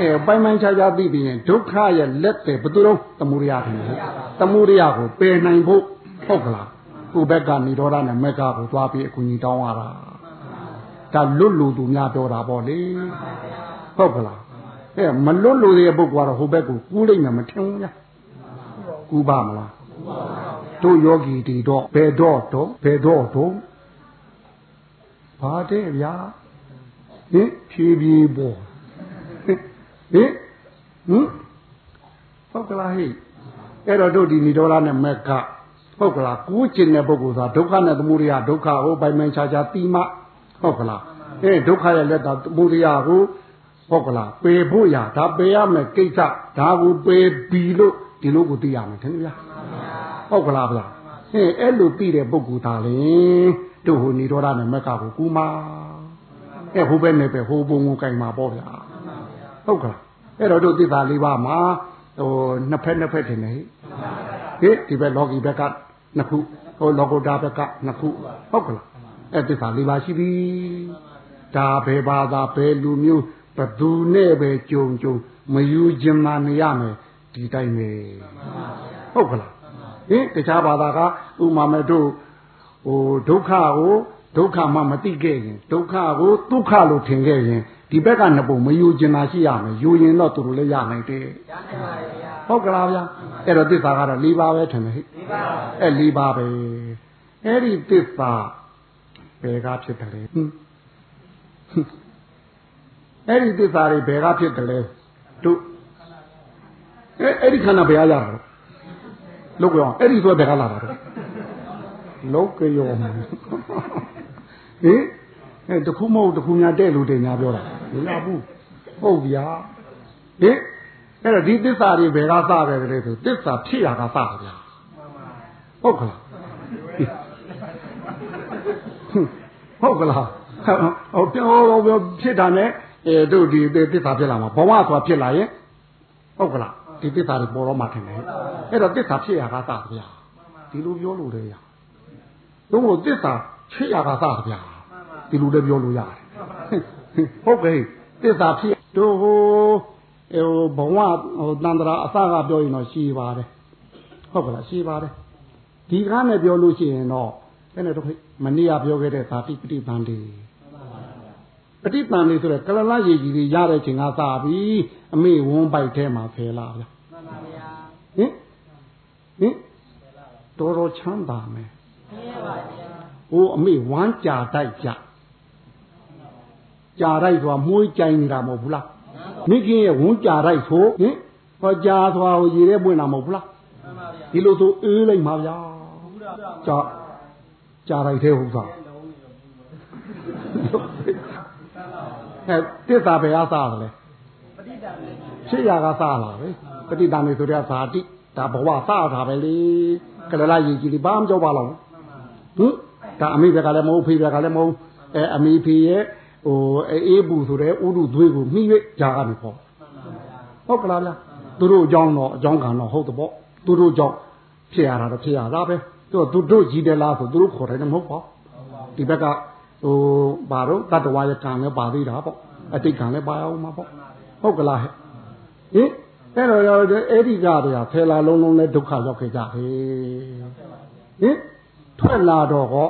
အဲပိုင်ပိုင်ခြားခြားသိပြီးရင်ဒုက္ခရဲ့လက်တယ်ဘယ်သူတော့တမှုရိယထင်တယ်တမှုရိယကိုပယ်နိုင်ဖို့ဟုတ်ကလားကိုဘက်ကនិရောဓနဲ့မက်ကကိုသွားပြီးအကူကြီးတောင်းရတာဒါလွတ်လူသူများပြောတာပေါ့လေဟုတ်ကလားအဲမလွတ်လူတဲ့ပုဂ္ဂိုလ်ကတော့ဟိုဘက်ကိုကူးလိုက်မှမထင်ဘူးညာ ကူးပါမလားတို့ယောဂီတီတော့ဘယ်တော့တော့ဘယ်တော့တော့ဘာတဲ့ဗျာဟင်ဖြည်းဖြည်းပေါ်ဟင်ဟင်ဟုတ်ကလားဟိအဲ့တော့တို့ဒီនិရောဓနဲ့မက်ကဟုတ်ကလားကူးကျင်တဲ့ပုဂ္ဂိုလ်သာဒုက္ခနဲ့သမုဒယဒုက္ခကိုပိုင်ပိုင်ခြားခြားသိမှဟုတ်ကလားအဲဒုက္ခရဲ့လက်တာသမုဒယကိုဟုတ်ကလားပေဖို့ရဒါပေရမယ်ကိစ္စဒါကိုပေပြီလို့ ဒီလိုကိုသိရမယ်ထင်ဗျာဟုတ်ကလားဗျာဟင်အဲ့လိုသိတဲ့ပုဂ္ဂိုလ်သားလေတို့ဟိုនិရောဓနဲ့မက်ကကိုကူမှာအဲဟိုဘက်နဲ့ပဲဟိုဘုံကိုကင်မှာပေါ့ဗျာဟုတ်ကလားအဲ့တော့တို့သစ္စာလေးပါးမှာဟိုနှစ်ဖက်နှစ်ဖက်ထင်တယ်ဟိဒီဘက်လောကီဘက်ကနှစ်ခုဟိုလောကုတ္တဘက်ကနှစ်ခုဟုတ်ကလားအဲ့သစ္စာလေးပါးရှိပြီဒါဘယ်ဘာသာဘယ်လူမျိုးဘသူနဲ့ပဲကြုံကြုံမယူခြင်းမနေရမယ် ဒီတိုင်းပဲဟုတ်ကလားဟင်တခြားဘာသာကဥမာမဲ့တို့ဟိုဒုက္ခကိုဒုက္ခမှမသိခဲ့ရင်ဒုက္ခကိုဒုက္ခလို့ထင်ခဲ့ရင်ဒီဘက်ကနှစ်ပုံမယူကျင်တာရှိရမယ်ယူရင်တော့သူတို့လည်းရနိုင်တယ်ရနိုင်ပါရဲ့ဗျာဟုတ်ကလားဗျာအဲ့တော့သစ္စာကတော့၄ပါးပဲထင်တယ်ဟိ၄ပါးအဲ့၄ပါးပဲအဲ့ဒီသစ္စာဘယ်ကဖြစ်တယ်လဲဟင်အဲ့ဒီသစ္စာတွေဘယ်ကဖြစ်တယ်လဲတို့ အဲ့အဲ့ဒီခန္ဓာဘယ်ကရတာလဲလုတ်ကြောင်အဲ့ဒီဆိုဘယ်ကလာတာလဲလုတ်ကြောင်ဟင်အဲတခုမဟုတ်တခုများတဲ့လူတွေများပြောတာမရဘူးဟုတ်ဗျာဟင်အဲ့တော့ဒီသစ္စာတွေဘယ်ကစတယ်လဲဆိုသစ္စာဖြစ်ရတာစတယ်ဗျာဟုတ်ကလားဟုတ်ကလားဟိုပြောပြောဖြစ်တာနဲ့အဲတို့ဒီသစ္စာဖြစ်လာမှာဘဝဆိုတာဖြစ်လာရင်ဟုတ်ကလား ဒီသစ္စာတွေပေါ်တော့မှထင်တယ်အဲ့တော့သစ္စာဖြစ်ရတာစတယ်ဗျာဒီလိုပြောလို့လေရတို့ကိုသစ္စာဖြစ်ရတာစတယ်ဗျာဒီလိုလည်းပြောလို့ရတယ်ဟုတ်ကဲ့သစ္စာဖြစ်တို့ဟိုဟိုဘဝဟိုတန်ត្រာအစကပြောရင်တော့ရှိပါတယ်ဟုတ်ကလားရှိပါတယ်ဒီကားနဲ့ပြောလို့ရှိရင်တော့အဲ့နဲ့တော့မနေ့ကပြောခဲ့တဲ့သာတိပฏิပန်ဒီ ပฏิပန်ဒီဆိုတဲ့ကလလရေကြီးကြီးရတဲ့ချိန်ကစပြီအမေဝန်းပိုက်ထဲမှာဖယ်လာဗျာမှန်ပါဗျာဟင်ဟင်တော်တော်ချမ်းသာမယ်မှန်ပါဗျာဟိုအမေဝမ်းကြာတိုက်ကြကြာတိုက်ဆိုတာမှုကြိုင်နေတာမဟုတ်ဘူးလားမိခင်ရဲ့ဝန်းကြာတိုက်ဆိုဟင်ဟောကြာဆိုတာဟိုရေထဲပွင့်တာမဟုတ်ဘူးလားဒီလိုဆိုအေးလိုက်ပါဗျာကြာကြာတိုက်သေးဟုတ်သား အဲတစ္ဆာဘယ်ကစားတယ်လဲပဋိတံဖြစ်ရကစားလာပဲပဋိတံနေဆိုတဲ့ဇာတိဒါဘဝစားတာပဲလေကလလာရင်ကြီးလေးဘာမှကြောက်ပါလောက်ဟင်ဒါအမိဘက်ကလည်းမဟုတ်ဖေဘက်ကလည်းမဟုတ်အဲအမိဖေရဲ့ဟိုအေးပူဆိုတဲ့ဥဒုသွေးကိုမှီ၍ကြာကနေပေါ့ဟုတ်ကလားဗျာသူတို့အကြောင်းတော့အကြောင်းကံတော့ဟုတ်တယ်ပေါ့သူတို့ကြောင့်ဖြစ်ရတာတော့ဖြစ်ရတာပဲသူတို့တို့ကြီးတယ်လားဆိုသူတို့ခေါ်တယ်မဟုတ်ပါဒီဘက်က ဟိုဘာတော့တတ္တဝါရဲ့ကံလည်းပါသေးတာပေါ့အတိတ်ကံလည်းပါအောင်မှာပေါ့ဟုတ်ကလားဟဲ့ဟင်အဲ့တော့အဲ့ဒီကတည်းကဖယ်လာလုံးလုံးနဲ့ဒုက္ခရောက်ခဲ့ကြတယ်ဟင်ထွက်လာတော့ဟော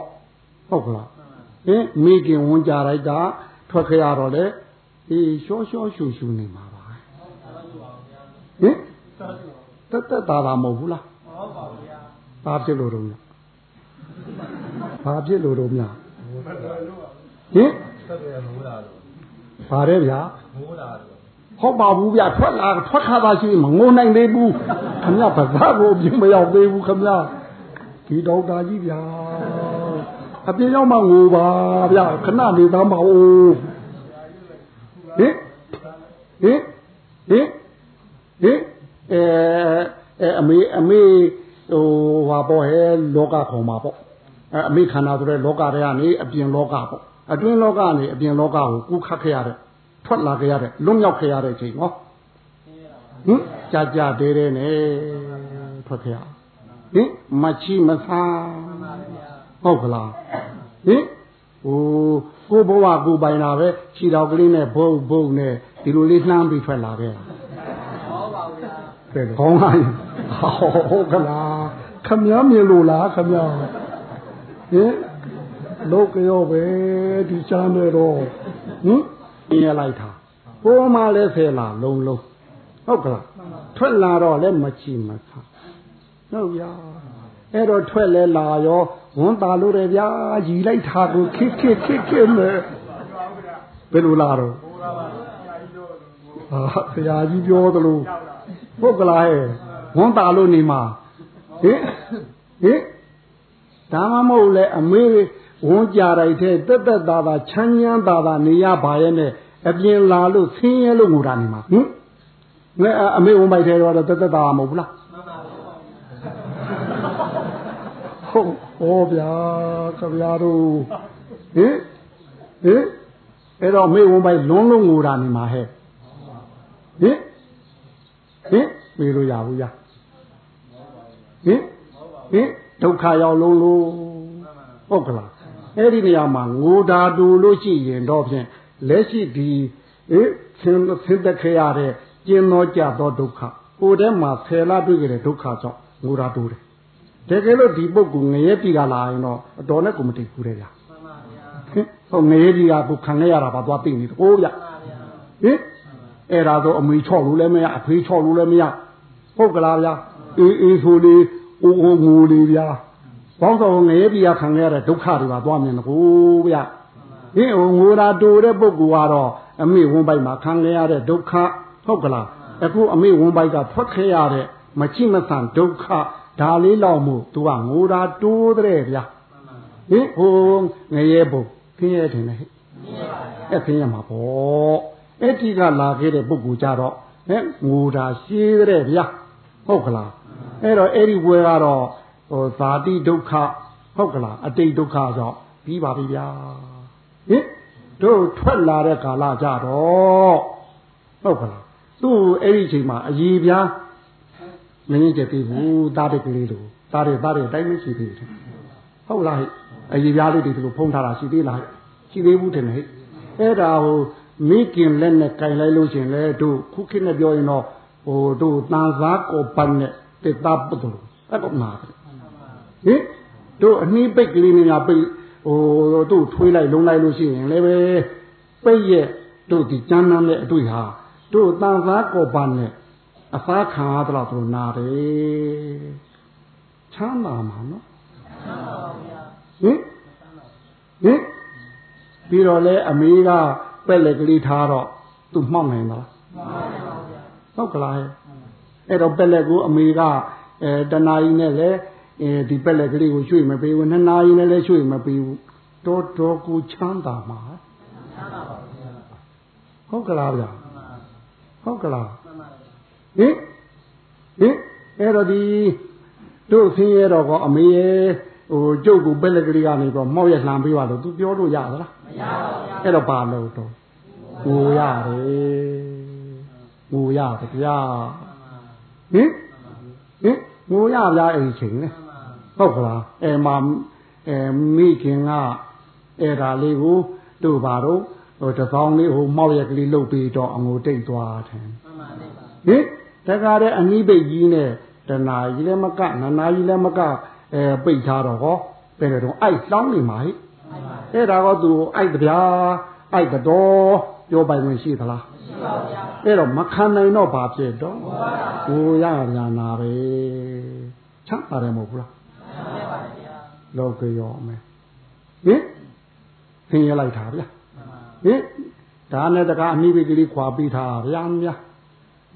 ဟုတ်ကလားဟင်မိခင်ဝန်ကြလိုက်တာထွက်ခဲ့ရတော့လေအေးရှောရှောရှူရှူနေမှာပါဟင်တက်တက်တာတာမဟုတ်ဘူးလားဟုတ်ပါဗျာဘာဖြစ်လို့တော့မြဘာဖြစ်လို့တော့မြ ဟင်ဘာရဲဗျာဟုတ်ပါဘူးဗျာထွက်လာထွက်ခါသာရှိမငိုနိုင်သေးဘူးခမရဘာသာကိုပြင်မရောက်သေးဘူးခမရဒီဒေါက်တာကြီးဗျာအပြင်ရောက်မှငိုပါဗျာခဏနေသားမအောင်ဟင်ဟင်ဟင်ဟင်အဲအဲအမေအမေဟိုဟာပေါ့ဟဲလောကခေါ်မှာပေါ့ အဲအမေခန္ဓာဆိုတဲ့လောကတွေကနေအပြင်လောကပေါ့အတွင်းလောကနေအပြင်လောကကိုကူးခတ်ခဲ့ရတဲ့ထွက်လာခဲ့ရတဲ့လွတ်မြောက်ခဲ့ရတဲ့ချိန်ဟောဟင်ကြာကြာတဲတဲနဲ့ထွက်ခဲ့ရဟင်မချီမဆာဟုတ်ကလားဟင်ဟိုကိုဘဝကိုပိုင်တာပဲခြေတော်ကလေးနဲ့ဘုံဘုံနဲ့ဒီလိုလေးနှမ်းပြီးထွက်လာခဲ့တာဟုတ်ပါဘူးလားကဲခေါင်းလိုက်ဟုတ်ကလားခမည်းမြင်လို့လားခမည်း ဟင်လောကရောပဲဒီချမ်းတွေတော့ဟင်ပြရလိုက်တာပေါ်မှာလဲဆယ်လာလုံးလုံးဟုတ်ကလားထွက်လာတော့လဲမချီမဆဟုတ်ဗျာအဲ့တော့ထွက်လဲလာရောဝန်တာလို့တယ်ဗျာရီလိုက်တာကိုခစ်ခစ်ခစ်ခစ်နဲ့ဘယ်လိုလာတော့ဟာဆရာကြီးပြောသလိုဟုတ်ကလားဟဲ့ဝန်တာလို့နေမှာဟင်ဟင် ဒါမှမဟုတ်လဲအမေဝန်ကြလိုက်တဲ့တက်တက်သားသားချမ်းချမ်းသာသာနေရပါရဲ့နဲ့အပြင်လာလို့ဆင်းရဲလို့ငိုတာနေမှာဟင်ငါအမေဝန်ပိုက်ထဲတော့တက်တက်သားမဟုတ်ဘူးလားဟုတ်ဟောဗျာခဗျာတို့ဟင်ဟင်အဲ့တော့မေဝန်ပိုက်လုံးလုံးငိုတာနေမှာဟဲ့ဟင်ဟင်မေလို့ရဘူးရဟင်ဟင် ဒုက္ခရောက်လုံးလို့ဟုတ်ကလားအဲ့ဒီနေရာမှာငိုတာတူလို့ရှိရင်တော့ဖြင့်လက်ရှိဒီဟင်ဆင်းဆင်းသက်ခဲ့ရတဲ့ကျင်းသောကြသောဒုက္ခကိုယ်ထဲမှာဆယ်လတွေ့ကြတဲ့ဒုက္ခကြောင့်ငိုတာတူတယ်တကယ်လို့ဒီပုဂ္ဂိုလ်ငရဲပြည်ကလာရင်တော့အတော်နဲ့ကိုမတည်ဘူးတဲ့ဗျာမှန်ပါဗျာဟင်ဟိုငရဲပြည်ကကိုခံရရတာပါသွားသိနေတယ်ဟိုးဗျာဟင်အဲ့ဒါဆိုအမေချော့လို့လည်းမရအဖေချော့လို့လည်းမရဟုတ်ကလားဗျာအေးအေးဆိုလေ အိုးအိုးငိုလေဗျာဘောင်းဆောင်ငရဲပြည်ကခံရတဲ့ဒုက္ခတွေပါသွားမြင်တယ်ကိုဗျာဟင်ဟိုငိုတာတူတဲ့ပုဂ္ဂိုလ်ကတော့အမေဝန်ပိုက်မှာခံရတဲ့ဒုက္ခဟုတ်ကလားအခုအမေဝန်ပိုက်ကထွက်ခဲ့ရတဲ့မချိမဆန်ဒုက္ခဒါလေးလောက်မို့ तू ကငိုတာတိုးတဲ့ဗျာဟင်ဟိုငရဲဘုံခင်းရဲတယ်ဟဲ့အဲ့ခင်းရမှာပေါ့အဲ့ဒီကလာခဲ့တဲ့ပုဂ္ဂိုလ်ကြတော့ဟဲ့ငိုတာရှည်တဲ့ဗျာဟုတ်ကလား အဲ့တော့အဲ့ဒီဘွယ်ကတော့ဟိုဇာတိဒုက္ခဟုတ်ကလားအတိတ်ဒုက္ခကြောင့်ပြီးပါပြီဗျာဟင်တို့ထွက်လာတဲ့ကာလကြတော့ဟုတ်ကလားသူ့အဲ့ဒီချိန်မှာအည်ပြားမင်းကျက်သေးဘူးတားတဲ့ကလေးလိုတားတဲ့တားတဲ့အတိုင်းမရှိသေးဘူးဟုတ်လားဟဲ့အည်ပြားလေးတွေဒီလိုဖုံးထားတာရှိသေးလားရှိသေးဘူးတဲ့ဟဲ့အဲ့ဒါဟိုမိခင်လက်နဲ့ကင်လိုက်လို့ရှင်လေတို့ခုခေတ်နဲ့ပြောရင်တော့ဟိုတို့တန်စားကိုပန်းနဲ့ တက်တာပုတ်လို့အဲ့တော့နာတယ်ဟင်တို့အနှီးပိတ်ကလေးနဲ့ပိတ်ဟိုတို့ထွေးလိုက်လုံးလိုက်လို့ရှိရင်လည်းပဲပိတ်ရဲ့တို့ဒီကျမ်းမ်းတဲ့အတွေ့ဟာတို့တန်စားကိုပန်းနဲ့အဖားခံရတော့သူနာတယ်ချမ်းသာမှာနော်ချမ်းသာပါဗျာဟင်ဟင်ပြီးတော့လဲအမေကပက်လက်ကလေးထားတော့သူမှောက်နိုင်မလားမှောက်နိုင်ပါဗျာဟုတ်ကလား အဲ့တော့ပက်လက်ကိုအမေကအဲတနာကြီးနဲ့လဲအဲဒီပက်လက်ကလေးကိုရွှေ့မပေးဘူးနှစ်နာရီနဲ့လဲရွှေ့မပေးဘူးတော်တော်ကိုချမ်းသာမှာချမ်းသာပါဗျာဟုတ်ကလားဗျာဟုတ်ကလားဟင်ဟင်အဲ့တော့ဒီတို့ဆင်းရဲတော့ကောအမေရဲ့ဟိုကျုပ်ကပက်လက်ကလေးကနေတော့မောက်ရလှန်ပေးပါလို့ तू ပြောလို့ရသလားမရပါဘူးအဲ့တော့ဘာလို့တော့ငိုရတယ်ငိုရတယ်ဗျာ ဟင်ဟင်ငိုရဗျာအဲ့ဒီချိန်လေဟုတ်ကလားအဲမှာအဲမိခင်ကအဲ့ဒါလေးကိုတို့ဘာတော့ဟိုတပေါင်းလေးဟိုမောက်ရက်ကလေးလှုပ်ပြီးတော့အငိုတိတ်သွားတယ်ဟင်ဟတခါတည်းအနိပိတ်ကြီးနဲ့တနာကြီးလည်းမကနနာကြီးလည်းမကအဲပိတ်ထားတော့ဟောဘယ်တော့အိုက်လောင်းနေမှာဟိအဲ့ဒါကသူအိုက်ကြအိုက်တော် ပြောပိုင်ဝင်ရှိသလားရှိပါဗျာအဲ့တော့မခံနိုင်တော့ဘာဖြစ်တော့ကိုရရနာပဲချမ်းသာတယ်မဟုတ်ဘူးလားမှန်ပါဗျာလောကရောမယ်ဟင်သင်ရလိုက်တာဗျာဟင်ဒါနဲ့တကားအနိဗ္ဗာန်ကလေးခွာပြီးထားဗျာဗျာ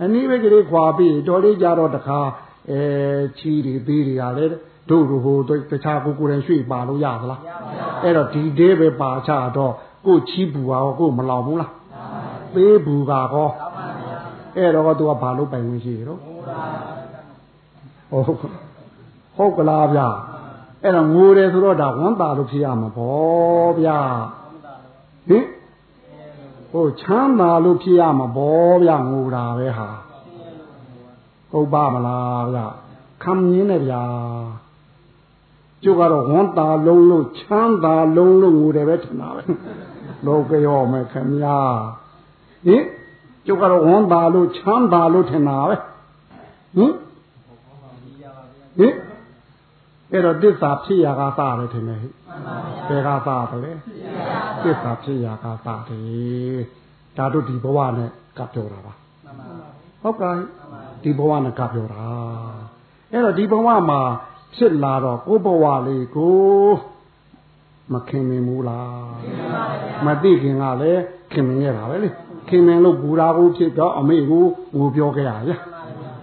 အနိဗ္ဗာန်ကလေးခွာပြီးတော်လေးကြတော့တခါအဲချီတွေသေးတွေကလည်းတို့ဟိုတခြားကိုကိုယ်တိုင်ရွှေ့ပါလို့ရသလားအဲ့တော့ဒီဒေးပဲပါချတော့ကိုချီးပူပါဟောကိုမလောင်ဘူးလား သေးဘူးကဟောအဲ့တော့သူကဘာလို့ပိုင်ဝင်ရှိရောဟုတ်ဟုတ်ကလားဗျာအဲ့တော့ငိုတယ်ဆိုတော့ဒါဝမ်းသာလို့ဖြစ်ရမှာပေါ့ဗျာဟင်ဟိုချမ်းသာလို့ဖြစ်ရမှာပေါ့ဗျာငိုတာပဲဟာဟုတ်ပါမလားဗျာခံရင်းနဲ့ဗျာကျုပ်ကတော့ဝမ်းသာလုံးလို့ချမ်းသာလုံးလို့ငိုတယ်ပဲထင်တာပဲလောကရောမယ်ခင်ဗျာ ဟင်ကျုပ်ကတော့ဝမ်းသာလို့ချမ်းသာလို့ထင်တာပဲဟင်ဟင်အဲ့တော့တစ္ဆာဖြစ်ရာကစတယ်ထင်တယ်ဟိဘယ်ကစတယ်လဲတစ္ဆာဖြစ်ရာကစတယ်ဒါတို့ဒီဘဝနဲ့ကပြောတာပါဟုတ်ကဲ့ဒီဘဝနဲ့ကပြောတာအဲ့တော့ဒီဘဝမှာဖြစ်လာတော့ကိုဘဝလေးကိုမခင်မင်ဘူးလားမသိခင်ကလည်းခင်မင်ရတာပဲလေ ခင်မင်လို့ဘူရာကိုဖြစ်တော့အမေကိုငိုပြောခဲ့ရဗျ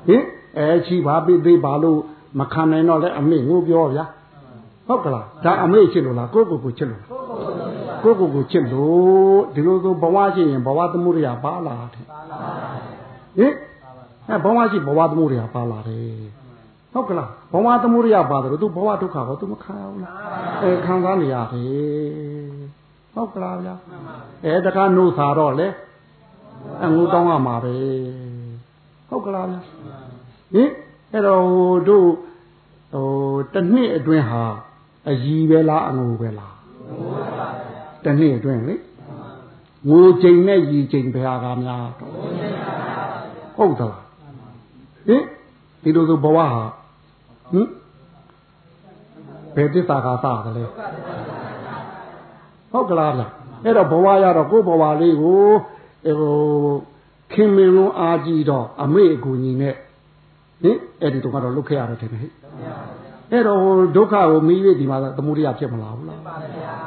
ဟင်အဲချီပါပိသေးပါလို့မခံနိုင်တော့လဲအမေငိုပြောဗျာဟုတ်ကလားဒါအမေချစ်လို့လားကိုကိုကိုချစ်လို့လားကိုကိုကိုချစ်လို့ဒီလိုဆိုဘဝရှိရင်ဘဝသမှုရိယပါလာတယ်ဟင်အဲဘဝရှိဘဝသမှုရိယပါလာတယ်ဟုတ်ကလားဘဝသမှုရိယပါတယ်သူဘဝဒုက္ခကိုသူမခံဘူးလားအဲခံစားနေရတယ်ဟုတ်ကလားဗျာအဲတခါနှုတ်စာတော့လေ အငူတောင်းရမှာပဲဟုတ်ကလားဗျာဟင်အဲ့တော့တို့ဟိုတစ်နှစ်အတွင်းဟာအကြီးပဲလားအငိုပဲလားတစ်နှစ်အတွင်းလေငိုချိန်နဲ့ရီချိန်ဘယ်ဟာကများဟုတ်သလားဟင်ဒီလိုဆိုဘဝဟာဟင်ဘယ်တစ္ဆာကစားတယ်လဲဟုတ်ကလားဗျအဲ့တော့ဘဝရတော့ကိုယ်ဘဝလေးကို ဟိုခင်မင်လုံးအားကြီးတော့အမေအကူညီနဲ့ဟင်အဲ့ဒီတော့ကတော့လုတ်ခဲ့ရတယ်ထင်တယ်ဟဲ့အဲ့တော့ဒုက္ခကိုမီး၍ဒီမှာသမုဒိယဖြစ်မလားဘူးလား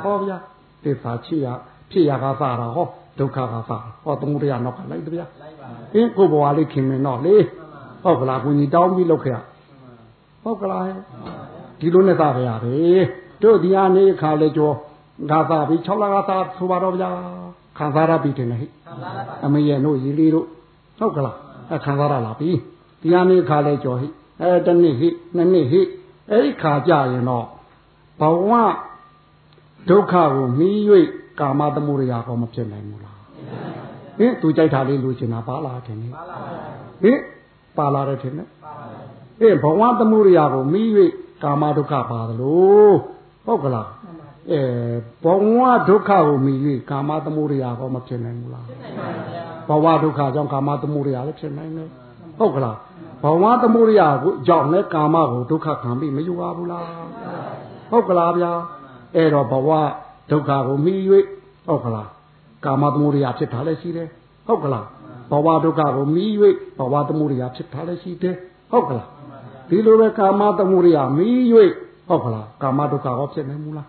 ဟောဗျာသစ္စာချစ်ရဖြစ်ရကစားတာဟောဒုက္ခကစားဟောသမုဒိယနောက်ကလိုက်တဗျာအင်းကိုဘဝလေးခင်မင်တော့လေဟုတ်ကလားကိုကြီးတောင်းပြီးလုတ်ခဲ့ရဟုတ်ကလားဒီလိုနဲ့စားရရတယ်တို့ဒီဟာနေခါလေကျော်ငါစားပြီး6လကစားဆိုပါတော့ဗျာ ခံစားရပြီတင်လေဟိအမေရဲ့တို့ရီလေးတို့ဟုတ်ကလားအခံစားရလားပြီဒီဟာနေခါလဲကြော်ဟိအဲတနေ့ဟိနှစ်နေ့ဟိအဲ့ဒီခါကြရင်တော့ဘဝဒုက္ခကိုမီး၍ကာမသမှုရိယာကောမဖြစ်နိုင်ဘူးလားဟင်သူကြိုက်တာလေးလူချင်တာပါလားထင်နေဟင်ပါလာတယ်ထင်တယ်ဟင်ဘဝသမှုရိယာကိုမီး၍ကာမဒုက္ခပါသလိုဟုတ်ကလား အဲဘဝဒုက္ခကိုမီး၍ကာမသမှုရိယာကောမဖြစ်နိုင်ဘူးလားဘဝဒုက္ခကြောင့်ကာမသမှုရိယာလည်းဖြစ်နိုင်တယ်ဟုတ်ကလားဘဝသမုဒိယကိုကြောင့်လည်းကာမကိုဒုက္ခခံပြီးမယူပါဘူးလားဟုတ်ကလားဗျာအဲ့တော့ဘဝဒုက္ခကိုမိ၍ဟုတ်ကလားကာမသမုဒိယဖြစ်တာလည်းရှိတယ်ဟုတ်ကလားဘဝဒုက္ခကိုမိ၍ဘဝသမုဒိယဖြစ်တာလည်းရှိတယ်ဟုတ်ကလားဒီလိုပဲကာမသမုဒိယမိ၍ဟုတ်ကလားကာမဒုက္ခရောဖြစ်နိုင်ဘူးလား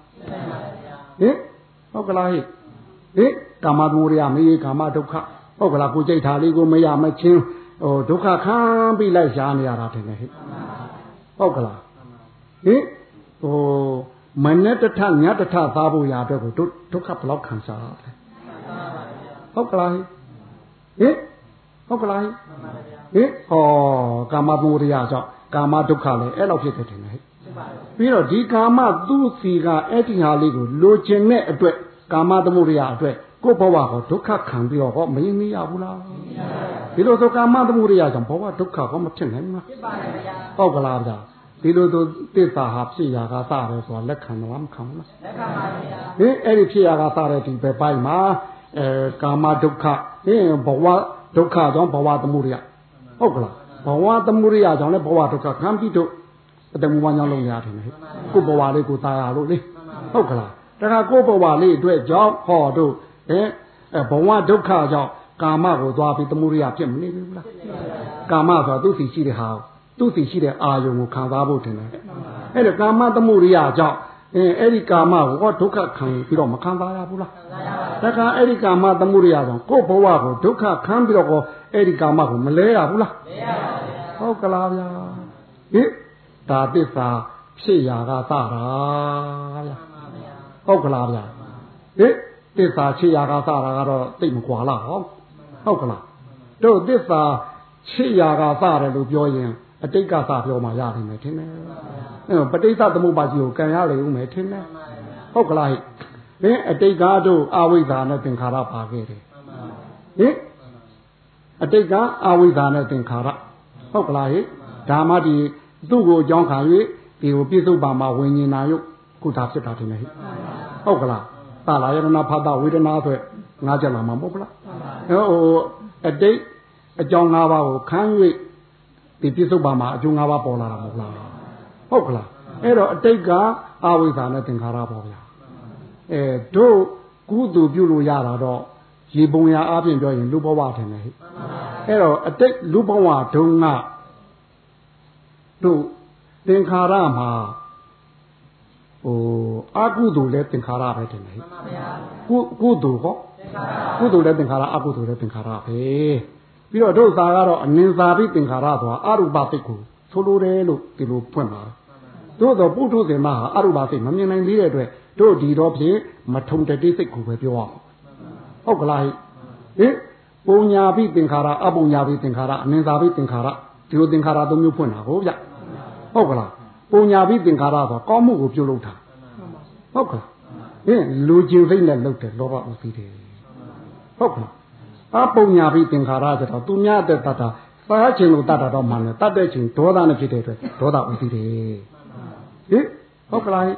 ဟင်ဟုတ်ကလားဟိဟင်ကာမသမုဒိယမိ၍ကာမဒုက္ခဟုတ်ကလားကိုကြိတ်တာလေးကိုမရမချင်းဟိုဒုက္ခခံပြီးလိုက်ရှားနေရတာတင်လေဟဲ့ဟုတ်ကလားဟင်ဟိုမနဲ့တထညတထသားဖို့ရာအတွက်ကိုဒုက္ခဘလောက်ခံစားရလဲဟုတ်ကလားဟင်ဟုတ်ကလားဟင်ဟောကာမမိုရိယကြောင့်ကာမဒုက္ခလည်းအဲ့လောက်ဖြစ်တယ်တင်လေ ပြီးတော့ဒီကာမသူ့စီကအဲ့ဒီဟာလေးကိုလိုချင်တဲ့အတွက်ကာမသမုဒိယအတွက်ကိုယ့်ဘဝဟောဒုက္ခခံပြီးတော့ဟောမင်းမရဘူးလားဒီလိုဆိုကာမသမုဒိယကြောင့်ဘဝဒုက္ခဟောမဖြစ်နိုင်ဘူးလားဖြစ်ပါတယ်ဗျာဟုတ်ကလားဗျာဒီလိုဆိုသစ္စာဟာဖြစ်ရာကစတယ်ဆိုတာလက်ခံတော့မခံဘူးလားလက်ခံပါဗျာဟင်အဲ့ဒီဖြစ်ရာကစတဲ့ဒီဘက်ပိုင်းမှာအဲကာမဒုက္ခဟင်ဘဝဒုက္ခကြောင့်ဘဝသမုဒိယဟုတ်ကလားဘဝသမုဒိယကြောင့်လည်းဘဝဒုက္ခခံပြီးတော့ အတမူဝါကြောင့်လုပ်ရထင်တယ်ကိုဘဝလေးကိုသာရလို့လေဟုတ်ကလားတခါကိုဘဝလေးအတွက်ကြောင့်ဟောတို့ဟင်ဘဝဒုက္ခကြောင့်ကာမကိုသွားပြီးတမှုရိယဖြစ်မနေဘူးလားကာမဆိုတာသူ့စီရှိတဲ့ဟာသူ့စီရှိတဲ့အာယုံကိုခံစားဖို့ထင်တယ်အဲ့ဒါကာမတမှုရိယကြောင့်အင်းအဲ့ဒီကာမကိုဟောဒုက္ခခံပြီးတော့မခံပါရဘူးလားတခါအဲ့ဒီကာမတမှုရိယကြောင့်ကိုယ့်ဘဝကိုဒုက္ခခံပြီးတော့အဲ့ဒီကာမကိုမလဲရဘူးလားမလဲရပါဘူးဟုတ်ကလားဗျာဟင် ဒါသစ္စာဖြစ်ရာကသတာဗျာဟုတ်ကလားဗျာဟိသစ္စာဖြစ်ရာကသတာကတော့သိမကွာလားဟောဟုတ်ကလားတို့သစ္စာဖြစ်ရာကသတယ်လို့ပြောရင်အတိတ်ကသပြောမှရနိုင်မယ်ထင်တယ်အဲပဋိသသမုပ္ပါကြီးကိုကံရလေဦးမယ်ထင်တယ်ဟုတ်ကလားဟိမင်းအတိတ်ကတို့အဝိဇ္ဇာနဲ့သင်္ခါရပါခဲ့တယ်ဟင်အတိတ်ကအဝိဇ္ဇာနဲ့သင်္ခါရဟုတ်ကလားဟိဒါမှဒီ သူ့ကိုအကြောင်းခံ၍ဒီကိုပြစ္ဆုတ်ပါမှာဝิญဉ်နာယုတ်ခုသာဖြစ်တာတင်လေဟိဟုတ်ကလားသာလာယရဏဖတ်တာဝေဒနာဆိုငါးချက်လာမှာမဟုတ်လားဟိုအတိတ်အကြောင်း၅ပါးကိုခံ၍ဒီပြစ္ဆုတ်ပါမှာအကျိုး၅ပါးပေါ်လာတာမဟုတ်လားဟုတ်ကလားအဲ့တော့အတိတ်ကအဝိဇ္ဇာနဲ့သင်္ခါရပေါ့ဗျာအဲတို့ကုသိုလ်ပြုလို့ရတာတော့ရေပုံရအပြင်ပြောရင်လူဘဝထင်တယ်ဟဲ့အဲ့တော့အတိတ်လူဘဝတုန်းက တို့သင်္ခါရမှာဟိုအကုသိုလ်လည်းသင်္ခါရပဲထင်တယ်ဟဲ့ကုကုသိုလ်ဟောကုသိုလ်လည်းသင်္ခါရအကုသိုလ်လည်းသင်္ခါရပဲပြီးတော့တို့သာကတော့အနင်္သာပိသင်္ခါရဆိုတာအရူပသိက္ခုဆိုလိုတယ်လို့ဒီလိုဖွင့်ပါတို့တော့ပုထုဇဉ်မဟာအရူပသိမမြင်နိုင်သေးတဲ့အတွက်တို့ဒီတော့ဖြင့်မထုံတတိစိတ်ကိုပဲပြောအောင်ဟုတ်ကလားဟင်ပုံညာပိသင်္ခါရအပုံညာပိသင်္ခါရအနင်္သာပိသင်္ခါရဒီလိုသင်္ခါရသုံးမျိုးဖွင့်တာကိုဗျ ဟုတ်ကလားပုံညာပိသင်္ခါရဆိုကောင်းမှုကိုပြုလုပ်တာဟုတ်ကလားဟင်လူကျင်စိတ်နဲ့လုပ်တယ်လောဘဥသိတယ်ဟုတ်ကလားအပုံညာပိသင်္ခါရဆိုတော့သူများတဲ့တတ်တာစားခြင်းကိုတတ်တာတော့မှန်တယ်တတ်တဲ့ခြင်းဒေါသနဲ့ဖြစ်တဲ့အတွက်ဒေါသဥသိတယ်ဟင်ဟုတ်ကလားဟ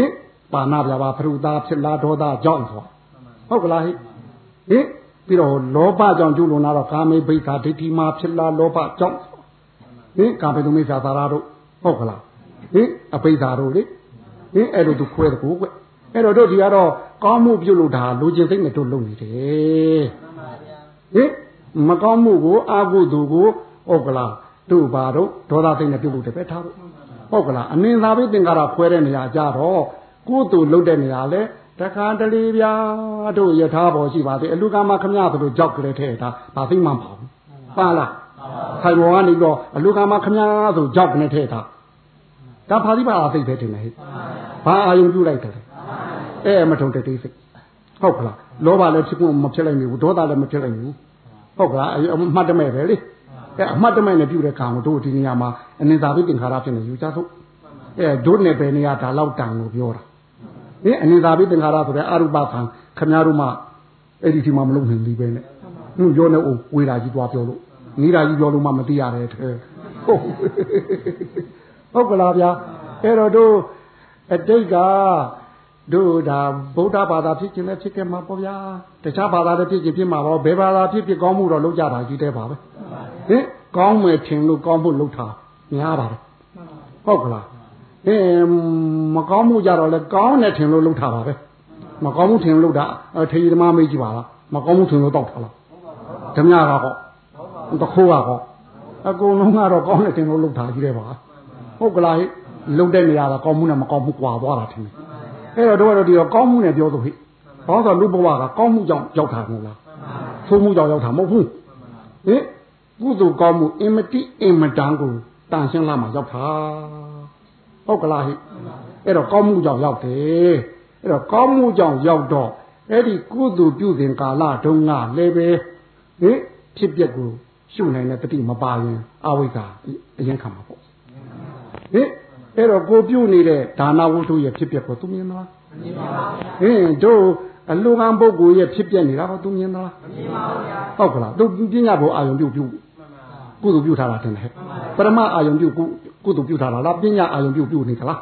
င်ပါဏဗျာပါဖရုသားဖြစ်လာဒေါသကြောင့်ဆိုဟုတ်ကလားဟင်ပြီးတော့လောဘကြောင့်ကျူးလွန်လာတော့ကာမေဘိက္ခဒိဋ္ဌိမှာဖြစ်လာလောဘကြောင့် ဟင်ကာမေတုမိစ္ဆာသာရတို့ဟုတ်ကလားဟင်အဘိဓါတို့လေဟင်အဲ့လိုသူခွဲတကူကွအဲ့တော့တို့ဒီကတော့ကောင်းမှုပြုလုပ်တာလူချင်းစိတ်နဲ့တို့လုပ်နေတယ်ဟင်မကောင်းမှုကိုအာဟုသူကိုဟုတ်ကလားတို့ဘာတို့ဒေါသစိတ်နဲ့ပြုလုပ်တယ်ပဲထားဖို့ဟုတ်ကလားအနင်္သာဘိသင်္ကာရခွဲတဲ့နေရာကြတော့ကိုယ်သူလုပ်တဲ့နေရာလဲတခါတလေဗျာတို့ယထာပေါ်ရှိပါသေးအလူကမခမရဆိုလို့ကြောက်ကလေးထဲတာဘာသိမှမပါဘူးပါလား ခိုင်ပေါ်ကနေတော့အလူကမခမရဆိုကြောက်ကလေးထဲတာဒါဖာတိပါအသိပဲတင်တယ်ဟဲ့ဘာအာယုံပြုလိုက်တယ်အဲမထုံတတိစိတ်ဟုတ်ကလားလောဘလည်းဖြစ်ဖို့မဖြစ်လိုက်ဘူးဒေါသလည်းမဖြစ်လိုက်ဘူးဟုတ်ကလားအမှတ်တမဲ့ပဲလေအဲအမှတ်တမဲ့နဲ့ပြုတဲ့ကောင်တို့ဒီနေရာမှာအနိစ္စဘိသင်္ခါရဖြစ်နေယူကြဆုံးအဲဒုနဲ့ပဲနေရာဒါလောက်တန်လို့ပြောတာဟင်အနိစ္စဘိသင်္ခါရဆိုတဲ့အရုပခံခမည်းတော်မှအဲ့ဒီဒီမှာမလုံးနိုင်သေးပဲနဲ့ဟင်းပြောနေအောင်ဝေးတာကြီးသွားပြောလို့ နေတာကြီးပြောလို့မှမသိရတဲ့တဲ့ဟုတ်ဟုတ်ကလားဗျာအဲ့တော့တို့အတိတ်ကတို့ဒါဗုဒ္ဓဘာသာဖြစ်ခြင်းလည်းဖြစ်ခဲ့မှာပေါ့ဗျာတခြားဘာသာလည်းဖြစ်ခြင်းဖြစ်မှာပေါ့ဘယ်ဘာသာဖြစ်ဖြစ်ကောင်းမှုတော့လုပ်ကြတာကြီးတဲ့ပါပဲဟင်ကောင်းမယ်ထင်လို့ကောင်းဖို့လုပ်တာများပါတယ်ဟုတ်ကလားဟင်မကောင်းမှုကြတော့လဲကောင်းတယ်ထင်လို့လုပ်တာပါပဲမကောင်းမှုထင်လို့လုပ်တာထေရီသမားမေးကြည့်ပါလားမကောင်းမှုထင်လို့တောက်ထားလားဓမြကဟော တခိုးကဟောအကုန်လုံးကတော့ကောင်းတယ်ထင်လို့လုပ်တာကြီးတဲ့ပါဟုတ်ကလားဟိလုံတဲ့နေရာကကောင်းမှုနဲ့မကောင်းမှုကွာသွားတာထင်တယ်အဲ့တော့တို့ကတော့ဒီတော့ကောင်းမှုနဲ့ပြောလို့ဟိဘာလို့ဆိုလူဘဝကကောင်းမှုကြောင့်ရောက်တာမဟုတ်လားဆိုးမှုကြောင့်ရောက်တာမဟုတ်ဘူးဟင်ကုသိုလ်ကောင်းမှုအင်မတိအင်မတန်ကိုတန်ရှင်းလာမှရောက်တာဟုတ်ကလားဟိအဲ့တော့ကောင်းမှုကြောင့်ရောက်တယ်အဲ့တော့ကောင်းမှုကြောင့်ရောက်တော့အဲ့ဒီကုသိုလ်ပြုစဉ်ကာလတုန်းကလည်းပဲဟင်ဖြစ်ပျက်ကို ရှုနိုင်တဲ့တတိမပါရင်အဝိဇ္ဇာအရင်ခံမှာပေါ့ဟင်အဲ့တော့ကိုပြုတ်နေတဲ့ဒါနဝတ္ထုရဲ့ဖြစ်ပျက်ကိုသူမြင်သလားမမြင်ပါဘူးဟင်တို့အလူကံပုဂ္ဂိုလ်ရဲ့ဖြစ်ပျက်နေတာတော့သူမြင်သလားမမြင်ပါဘူးဗျာဟုတ်ကလားသူပညာဘုံအာယုံပြုတ်ပြုတ်ကုသိုလ်ပြုထားတာတင်တယ်ပရမအာယုံပြုတ်ကုသိုလ်ပြုထားတာလားပညာအာယုံပြုတ်ပြုတ်နေသလား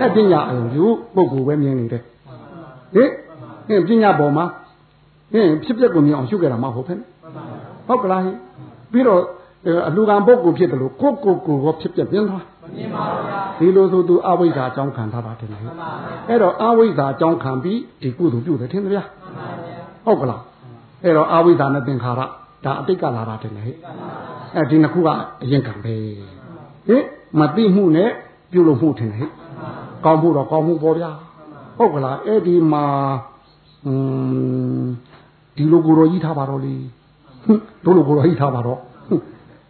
အဲ့ပညာအာယုံပြုတ်ပုဂ္ဂိုလ်ပဲမြင်နေတယ်ဟင်ဟင်ပညာပေါ်မှာဟင်ဖြစ်ပျက်ကိုမြင်အောင်ရှုခဲ့တာမဟုတ်ဖ ೇನೆ ဟုတ်ကလား ပြီးတော့အလူကံပုဂ္ဂိုလ်ဖြစ်တယ်လို့ကိုကိုကိုကိုဖြစ်ပြပြင်းသွားမမြင်ပါဘူးဗျာဒီလိုဆိုသူအဝိဇ္ဇာအကြောင်းခံထားတာတင်တယ်အဲ့တော့အဝိဇ္ဇာအကြောင်းခံပြီးဒီကုသိုလ်ပြုတယ်ထင်တယ်ဗျာဟုတ်ကလားအဲ့တော့အဝိဇ္ဇာနဲ့သင်္ခါရဒါအတိတ်ကလာတာတင်တယ်ဟဲ့အဲဒီနှစ်ခုကအရင်ကံပဲဟင်မသိမှုနဲ့ပြုလို့မှုထင်တယ်ဟဲ့ကောင်းမှုတော့ကောင်းမှုပေါ့ဗျာဟုတ်ကလားအဲ့ဒီမှာอืมဒီလိုကိုယ်တော်ကြီးထားပါတော့လေ တို့လိုကိုယ်တော်ကြီးထားပါတော့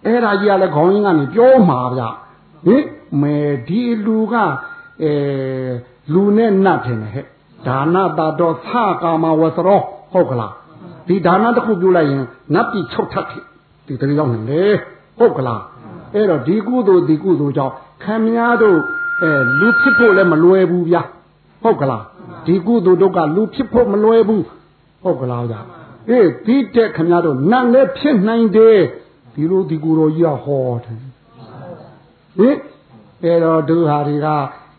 အဲ့ဒါကြီးကလည်းခေါင်းရင်းကနေပြောမှာဗျဟင်မဲဒီလူကအဲလူနဲ့နတ်ထင်တယ်ဟဲ့ဒါနတာတော့သကာမဝစရောဟုတ်ကလားဒီဒါနတစ်ခုပြုလိုက်ရင်နတ်ပြည်ချုပ်ထပ်ဒီတည်းရောက်နေလေဟုတ်ကလားအဲ့တော့ဒီကုသိုလ်ဒီကုသိုလ်ကြောင့်ခံများတို့အဲလူဖြစ်ဖို့လည်းမလွယ်ဘူးဗျာဟုတ်ကလားဒီကုသိုလ်တို့ကလူဖြစ်ဖို့မလွယ်ဘူးဟုတ်ကလားဗျာ အေးဒီတဲ့ခမများတို့နတ်လည်းဖြစ်နိုင်တယ်ဒီလိုဒီကူတော်ကြီးကဟောတယ်ဟင်အဲ့တော့ဒုဟာတွေက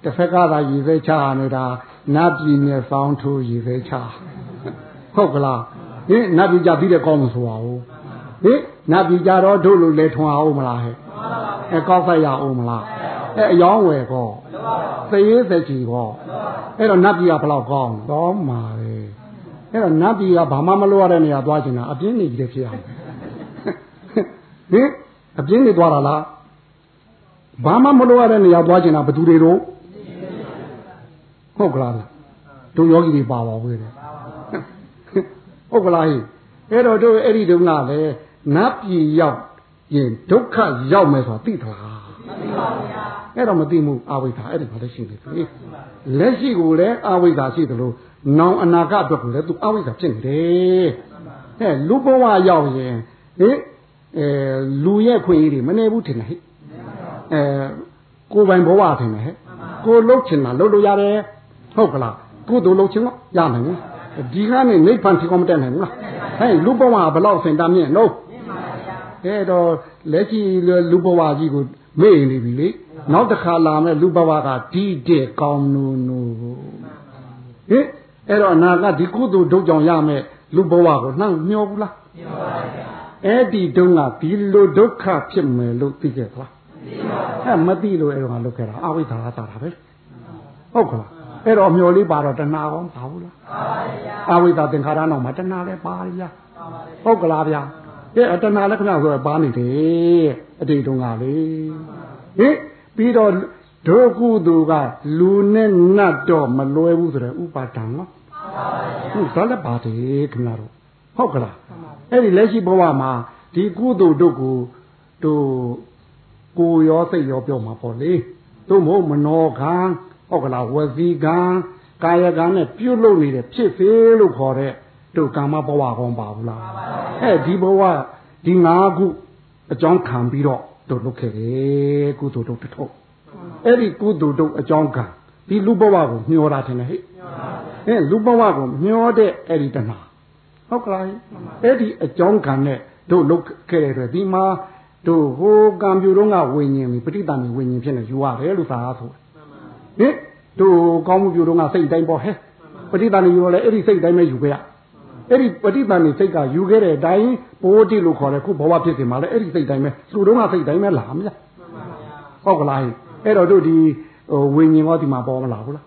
တစ်ဖက်ကသာရည်သေးချနေတာနတ်ပြည်နဲ့ဆောင်းထိုးရည်သေးချဟုတ်ကလားဟင်နတ်ပြည်ကြပြီးတဲ့ကောင်းလို့ဆိုပါဦးဟင်နတ်ပြည်ကြတော့တို့လိုလဲထွန်အောင်မလားဟဲ့အဲကောက်ဆိုင်ရအောင်မလားအဲအယောင်းဝယ်ကောသေရေးသေချီကောအဲ့တော့နတ်ပြည်ကဘလောက်ကောင်းတော့မှာပဲ အဲ့တော့နတ်ပြည်ကဘာမှမလုပ်ရတဲ့နေရာသွားချင်တာအပြင်းနေကြီးဖြစ်အောင်ဟင်အပြင်းနေသွားတာလားဘာမှမလုပ်ရတဲ့နေရာသွားချင်တာဘယ်သူတွေတော့ဟုတ်ကလားတို့ယောဂီတွေပါပါဘူးလေဟုတ်ကလားဟိအဲ့တော့တို့အဲ့ဒီတုန်းကလည်းနတ်ပြည်ရောက်ရင်ဒုက္ခရောက်မယ်ဆိုတာသိသလားမသိပါဘူးဗျာအဲ့တော့မသိမှုအဝိဇ္ဇာအဲ့ဒီမှာလည်းရှိနေပြီလက်ရှိကိုလည်းအဝိဇ္ဇာရှိသလို နောင်အနာဂတ်အတွက်ကိုလည်းသူအဝိဇ္ဇာဖြစ်နေတယ်ဟဲ့လူဘဝရောက်ရင်ဟိအဲလူရဲ့ခွင့်ရည်တွေမနေဘူးထင်တယ်ဟဲ့အဲကိုယ်ပိုင်ဘဝထင်တယ်ဟဲ့ကိုလှုပ်ချင်တာလှုပ်လို့ရတယ်ဟုတ်ကလားကုသိုလ်လှုပ်ချင်တော့ရနိုင်ဘူးဒီကနေနိဗ္ဗာန်ထိကောမတက်နိုင်ဘူးလားဟဲ့လူဘဝဘလောက်စင်တာမြင့်လို့အဲ့တော့လက်ရှိလူဘဝကြီးကိုမေ့နေပြီလေနောက်တစ်ခါလာမဲ့လူဘဝကဒီတဲ့ကောင်းနူနူဟင် အဲ့တော့အနာကဒီကုသိုလ်ဒုကြောင့်ရမဲ့လူဘဝကိုနှောင့်မျောဘူးလားမျောပါဗျာအဲ့ဒီတုန်းကဒီလိုဒုက္ခဖြစ်မယ်လို့သိခဲ့သလားသိပါဘူးဟဲ့မသိလို့အဲ့တော့ငါလုပ်ခဲ့တာအဝိဇ္ဇာကတာတာပဲဟုတ်ကလားအဲ့တော့မျောလေးပါတော့တဏှာကောပါဘူးလားပါပါဗျာအဝိဇ္ဇာသင်္ခါရနောက်မှာတဏှာလည်းပါဗျာဟုတ်ကလားဗျာကဲအတဏှာလည်းခဏဆိုပါနေတယ်အတိတ်တုန်းကလေဟင်ပြီးတော့ ဒုကုသူကလူနဲ့နတ်တော့မလွယ်ဘူးဆိုတဲ့ဥပါဒံနော်ဟုတ်ဒါလည်းပါတယ်ခင်ဗျားတို့ဟုတ်ကလားအဲ့ဒီလက်ရှိဘဝမှာဒီကုသိုလ်တို့ကိုတို့ကိုရောစိတ်ရောပြောမှာပေါ့လေတို့မဟုတ်မနောကံဟုတ်ကလားဝစီကံကာယကံနဲ့ပြုတ်လို့နေတဲ့ဖြစ်စေလို့ခေါ်တဲ့တို့ကာမဘဝကောင်းပါဘူးလားအဲ့ဒီဘဝဒီ၅ခုအကြောင်းခံပြီးတော့တို့လုပ်ခဲ့တယ်ကုသိုလ်တို့တထုပ် အဲ့ဒီကုသိုလ်တို့အကြောင်းကဒီလူဘဝကိုမျောတာထင်တယ်ဟဲ့အဲလူဘဝကိုမျောတဲ့အဲ့ဒီတဏှာဟုတ်ကလားအဲ့ဒီအကြောင်းကံနဲ့တို့လုပ်ခဲ့တဲ့အတွက်ဒီမှာတို့ဟိုကံပြူတော့ကဝိညာဉ်ပြီပဋိသန္ဓေဝိညာဉ်ဖြစ်နေယူရတယ်လို့သာဆိုဟင်တို့ကောင်းမှုပြူတော့ကစိတ်တိုင်းပေါ့ဟဲ့ပဋိသန္ဓေယူတော့လေအဲ့ဒီစိတ်တိုင်းပဲယူခဲ့ရအဲ့ဒီပဋိသန္ဓေစိတ်ကယူခဲ့တဲ့အတိုင်းပိုးတိလို့ခေါ်တယ်ခုဘဝဖြစ်စီမှာလေအဲ့ဒီစိတ်တိုင်းပဲသူတို့ကစိတ်တိုင်းပဲလာမလားဟုတ်ကလား အဲ့တော့တို့ဒီဟိုဝိညာဉ်ကောဒီမှာပေါ်မလာဘူးလား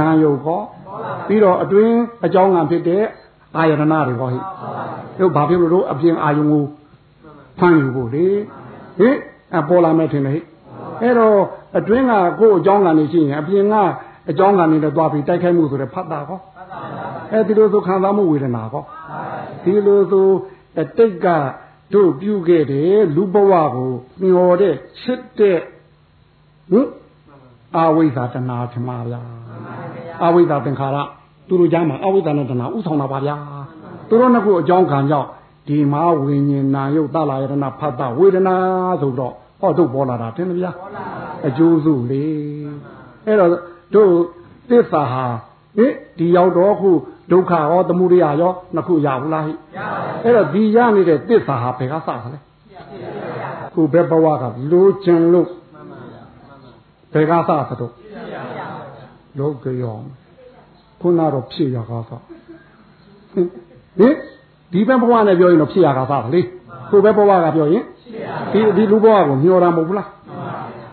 နာယုတ်ကောပြီးတော့အတွင်းအကြောင်းကဖြစ်တဲ့အာယတနာတွေဟောဟိတို့ဘာဖြစ်လို့တို့အပြင်အာယုံကိုဖမ်းယူဖို့လေဟိအပေါ်လာမဲ့ထင်တယ်ဟိအဲ့တော့အတွင်းကကိုယ်အကြောင်းကနေရှိရင်အပြင်ကအကြောင်းကနေလည်းသွားပြီးတိုက်ခိုက်မှုဆိုတဲ့ဖတ်တာဟောအဲဒီလိုဆိုခံစားမှုဝေဒနာဟောဒီလိုဆိုအတိတ်ကတို့ပြုခဲ့တယ်လူဘဝကိုမျောတဲ့ချစ်တဲ့ ဟင်အာဝိဇ္ဇာတဏှာထမဗျာအာဝိဇ္ဇာသင်္ခါရသူတို့ကြားမှာအဝိဇ္ဇာနဲ့တဏှာဥဆောင်တာပါဗျာသူတို့နှစ်ခုအကြောင်းခံကြောင့်ဒီမှာဝိညာဉ်နာယုတ်တလာယတနာဖတ်တာဝေဒနာဆိုတော့ဟောတို့ပေါ်လာတာတင်ဗျာအကျိုးစုလေအဲ့တော့တို့သစ္စာဟာဟင်ဒီရောက်တော့ခုဒုက္ခရောသမုဒယရောနှစ်ခုရဘူးလားဟိအဲ့တော့ဒီရနေတဲ့သစ္စာဟာဘယ်ကစသလဲခုဘယ်ဘဝကလိုချင်လို့ ဘယ်ကစသတော့လောကရောခုနတော့ဖြစ်ရကားသာဟင်ဒီဘက်ဘဝနဲ့ပြောရင်တော့ဖြစ်ရကားသာလေကိုဘက်ဘဝကပြောရင်ဒီဒီလူဘဝကိုမျောတာမဟုတ်ဘူးလား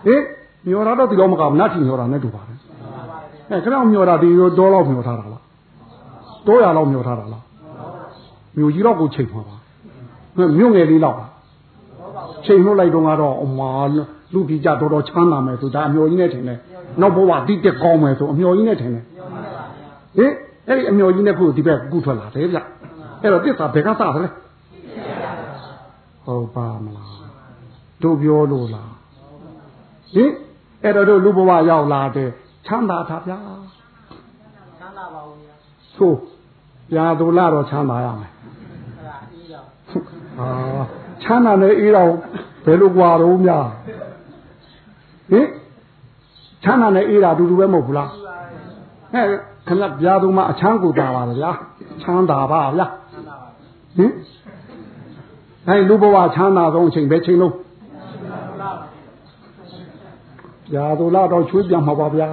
ဟင်မျောတာတော့ဒီတော့မကောင်းနတ်ထီမျောတာနဲ့တူပါပဲအဲခဏမျောတာဒီတော့လောက်မျောထားတာလားတော့ရလောက်မျောထားတာလားမြို့ကြီးတော့ကိုချိန်ပါပါမြို့ငယ်လေးလောက်ချိန်လို့လိုက်တော့ကတော့အမာ လူကြီးကြတော်တော်ချမ်းသာမယ်ဆိုဒါအမျော်ကြီးနဲ့ထင်တယ်နောက်ဘဝတိတက်ကောင်းမယ်ဆိုအမျော်ကြီးနဲ့ထင်တယ်ဟင်အဲ့ဒီအမျော်ကြီးနဲ့ခုဒီဘက်ကုထွက်လာတယ်ဗျအဲ့တော့တစ္ဆာဘယ်ကစသလဲဟုတ်ပါမလားတို့ပြောလို့လားဟင်အဲ့တော့တို့လူဘဝရောက်လာတဲ့ချမ်းသာတာဗျာချမ်းသာပါဘူးဗျာသို့ပြာသူလာတော့ချမ်းသာရမယ်အဲ့ဒါအေးတော့ဟာချမ်းသာနေအေးတော့ဘယ်လိုကြွားတော့များ ဟင်ချမ်းသာနေအေးတာအတူတူပဲမဟုတ်ဘူးလားဟဲ့ခဏပြာသူမှအချမ်းကိုတာပါဗျာချမ်းသာပါဗျာဟင်အဲလူဘဝချမ်းသာဆုံးအချိန်ပဲချိန်လုံးပြာသူလာတော့ချွေးပြန်မှာပါဗျာ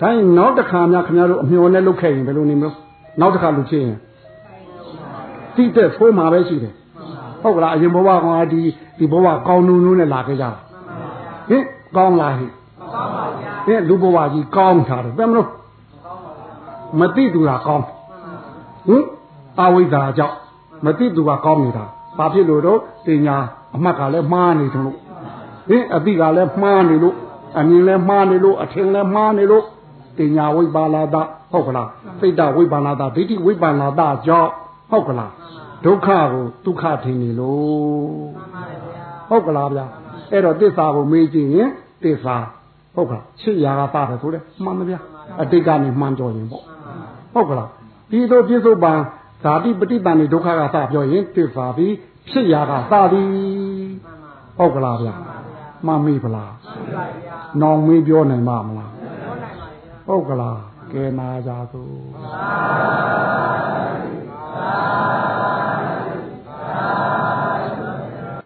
ဒါရင်နောက်တစ်ခါများခင်ဗျားတို့အမျော်နဲ့လုတ်ခဲ့ရင်ဘယ်လိုနေမလို့နောက်တစ်ခါလူချင်းရင်တိတဲ့ဖိုးမှာပဲရှိတယ်ဟုတ်ကလားအရင်ဘဝကဒီဒီဘဝကောင်းနုံနုံနဲ့လာခဲ့ကြတာဟင် ကောင်းလားဟိကောင်းပါဗျာဟင်လူဘဝကြီးကောင်းထားတယ်ဘယ်မလို့မသိသူကကောင်းဟင်အဝိဇ္ဇာကြောင့်မသိသူကကောင်းနေတာဘာဖြစ်လို့တော့တင်ညာအမှတ်ကလည်းမှားနေတယ်လို့ဟင်အသိကလည်းမှားနေလို့အမြင်လည်းမှားနေလို့အထင်လည်းမှားနေလို့တင်ညာဝိပါလာတာဟုတ်ကလားစိတ်တဝိပါလာတာဒိဋ္ဌိဝိပါလာတာကြောင့်ဟုတ်ကလားဒုက္ခကိုဒုက္ခထင်နေလို့ဟုတ်ကလားဗျာ အဲ့တော့တစ္ဆာကိုမေးကြည့်ရင်တစ္ဆာဟုတ်ကလားရှစ်ရာကသားတယ်ဆိုလဲမှန်ပါဗျာအတိတ်ကနေမှန်တော်ရင်ပေါ့ဟုတ်ကလားဒီလိုပြစ္ဆုတ်ပံဓာတိပฏิပန်နေဒုက္ခကသာပြောရင်တစ္ဆာပြီးဖြစ်ရာကသာသည်ဟုတ်ကလားဗျာမှန်မိဗလားမှန်ပါဗျာနောင်မေးပြောနိုင်ပါမလားမှန်ပါဗျာဟုတ်ကလားကဲနာကြသို့မှန်ပါဗျာ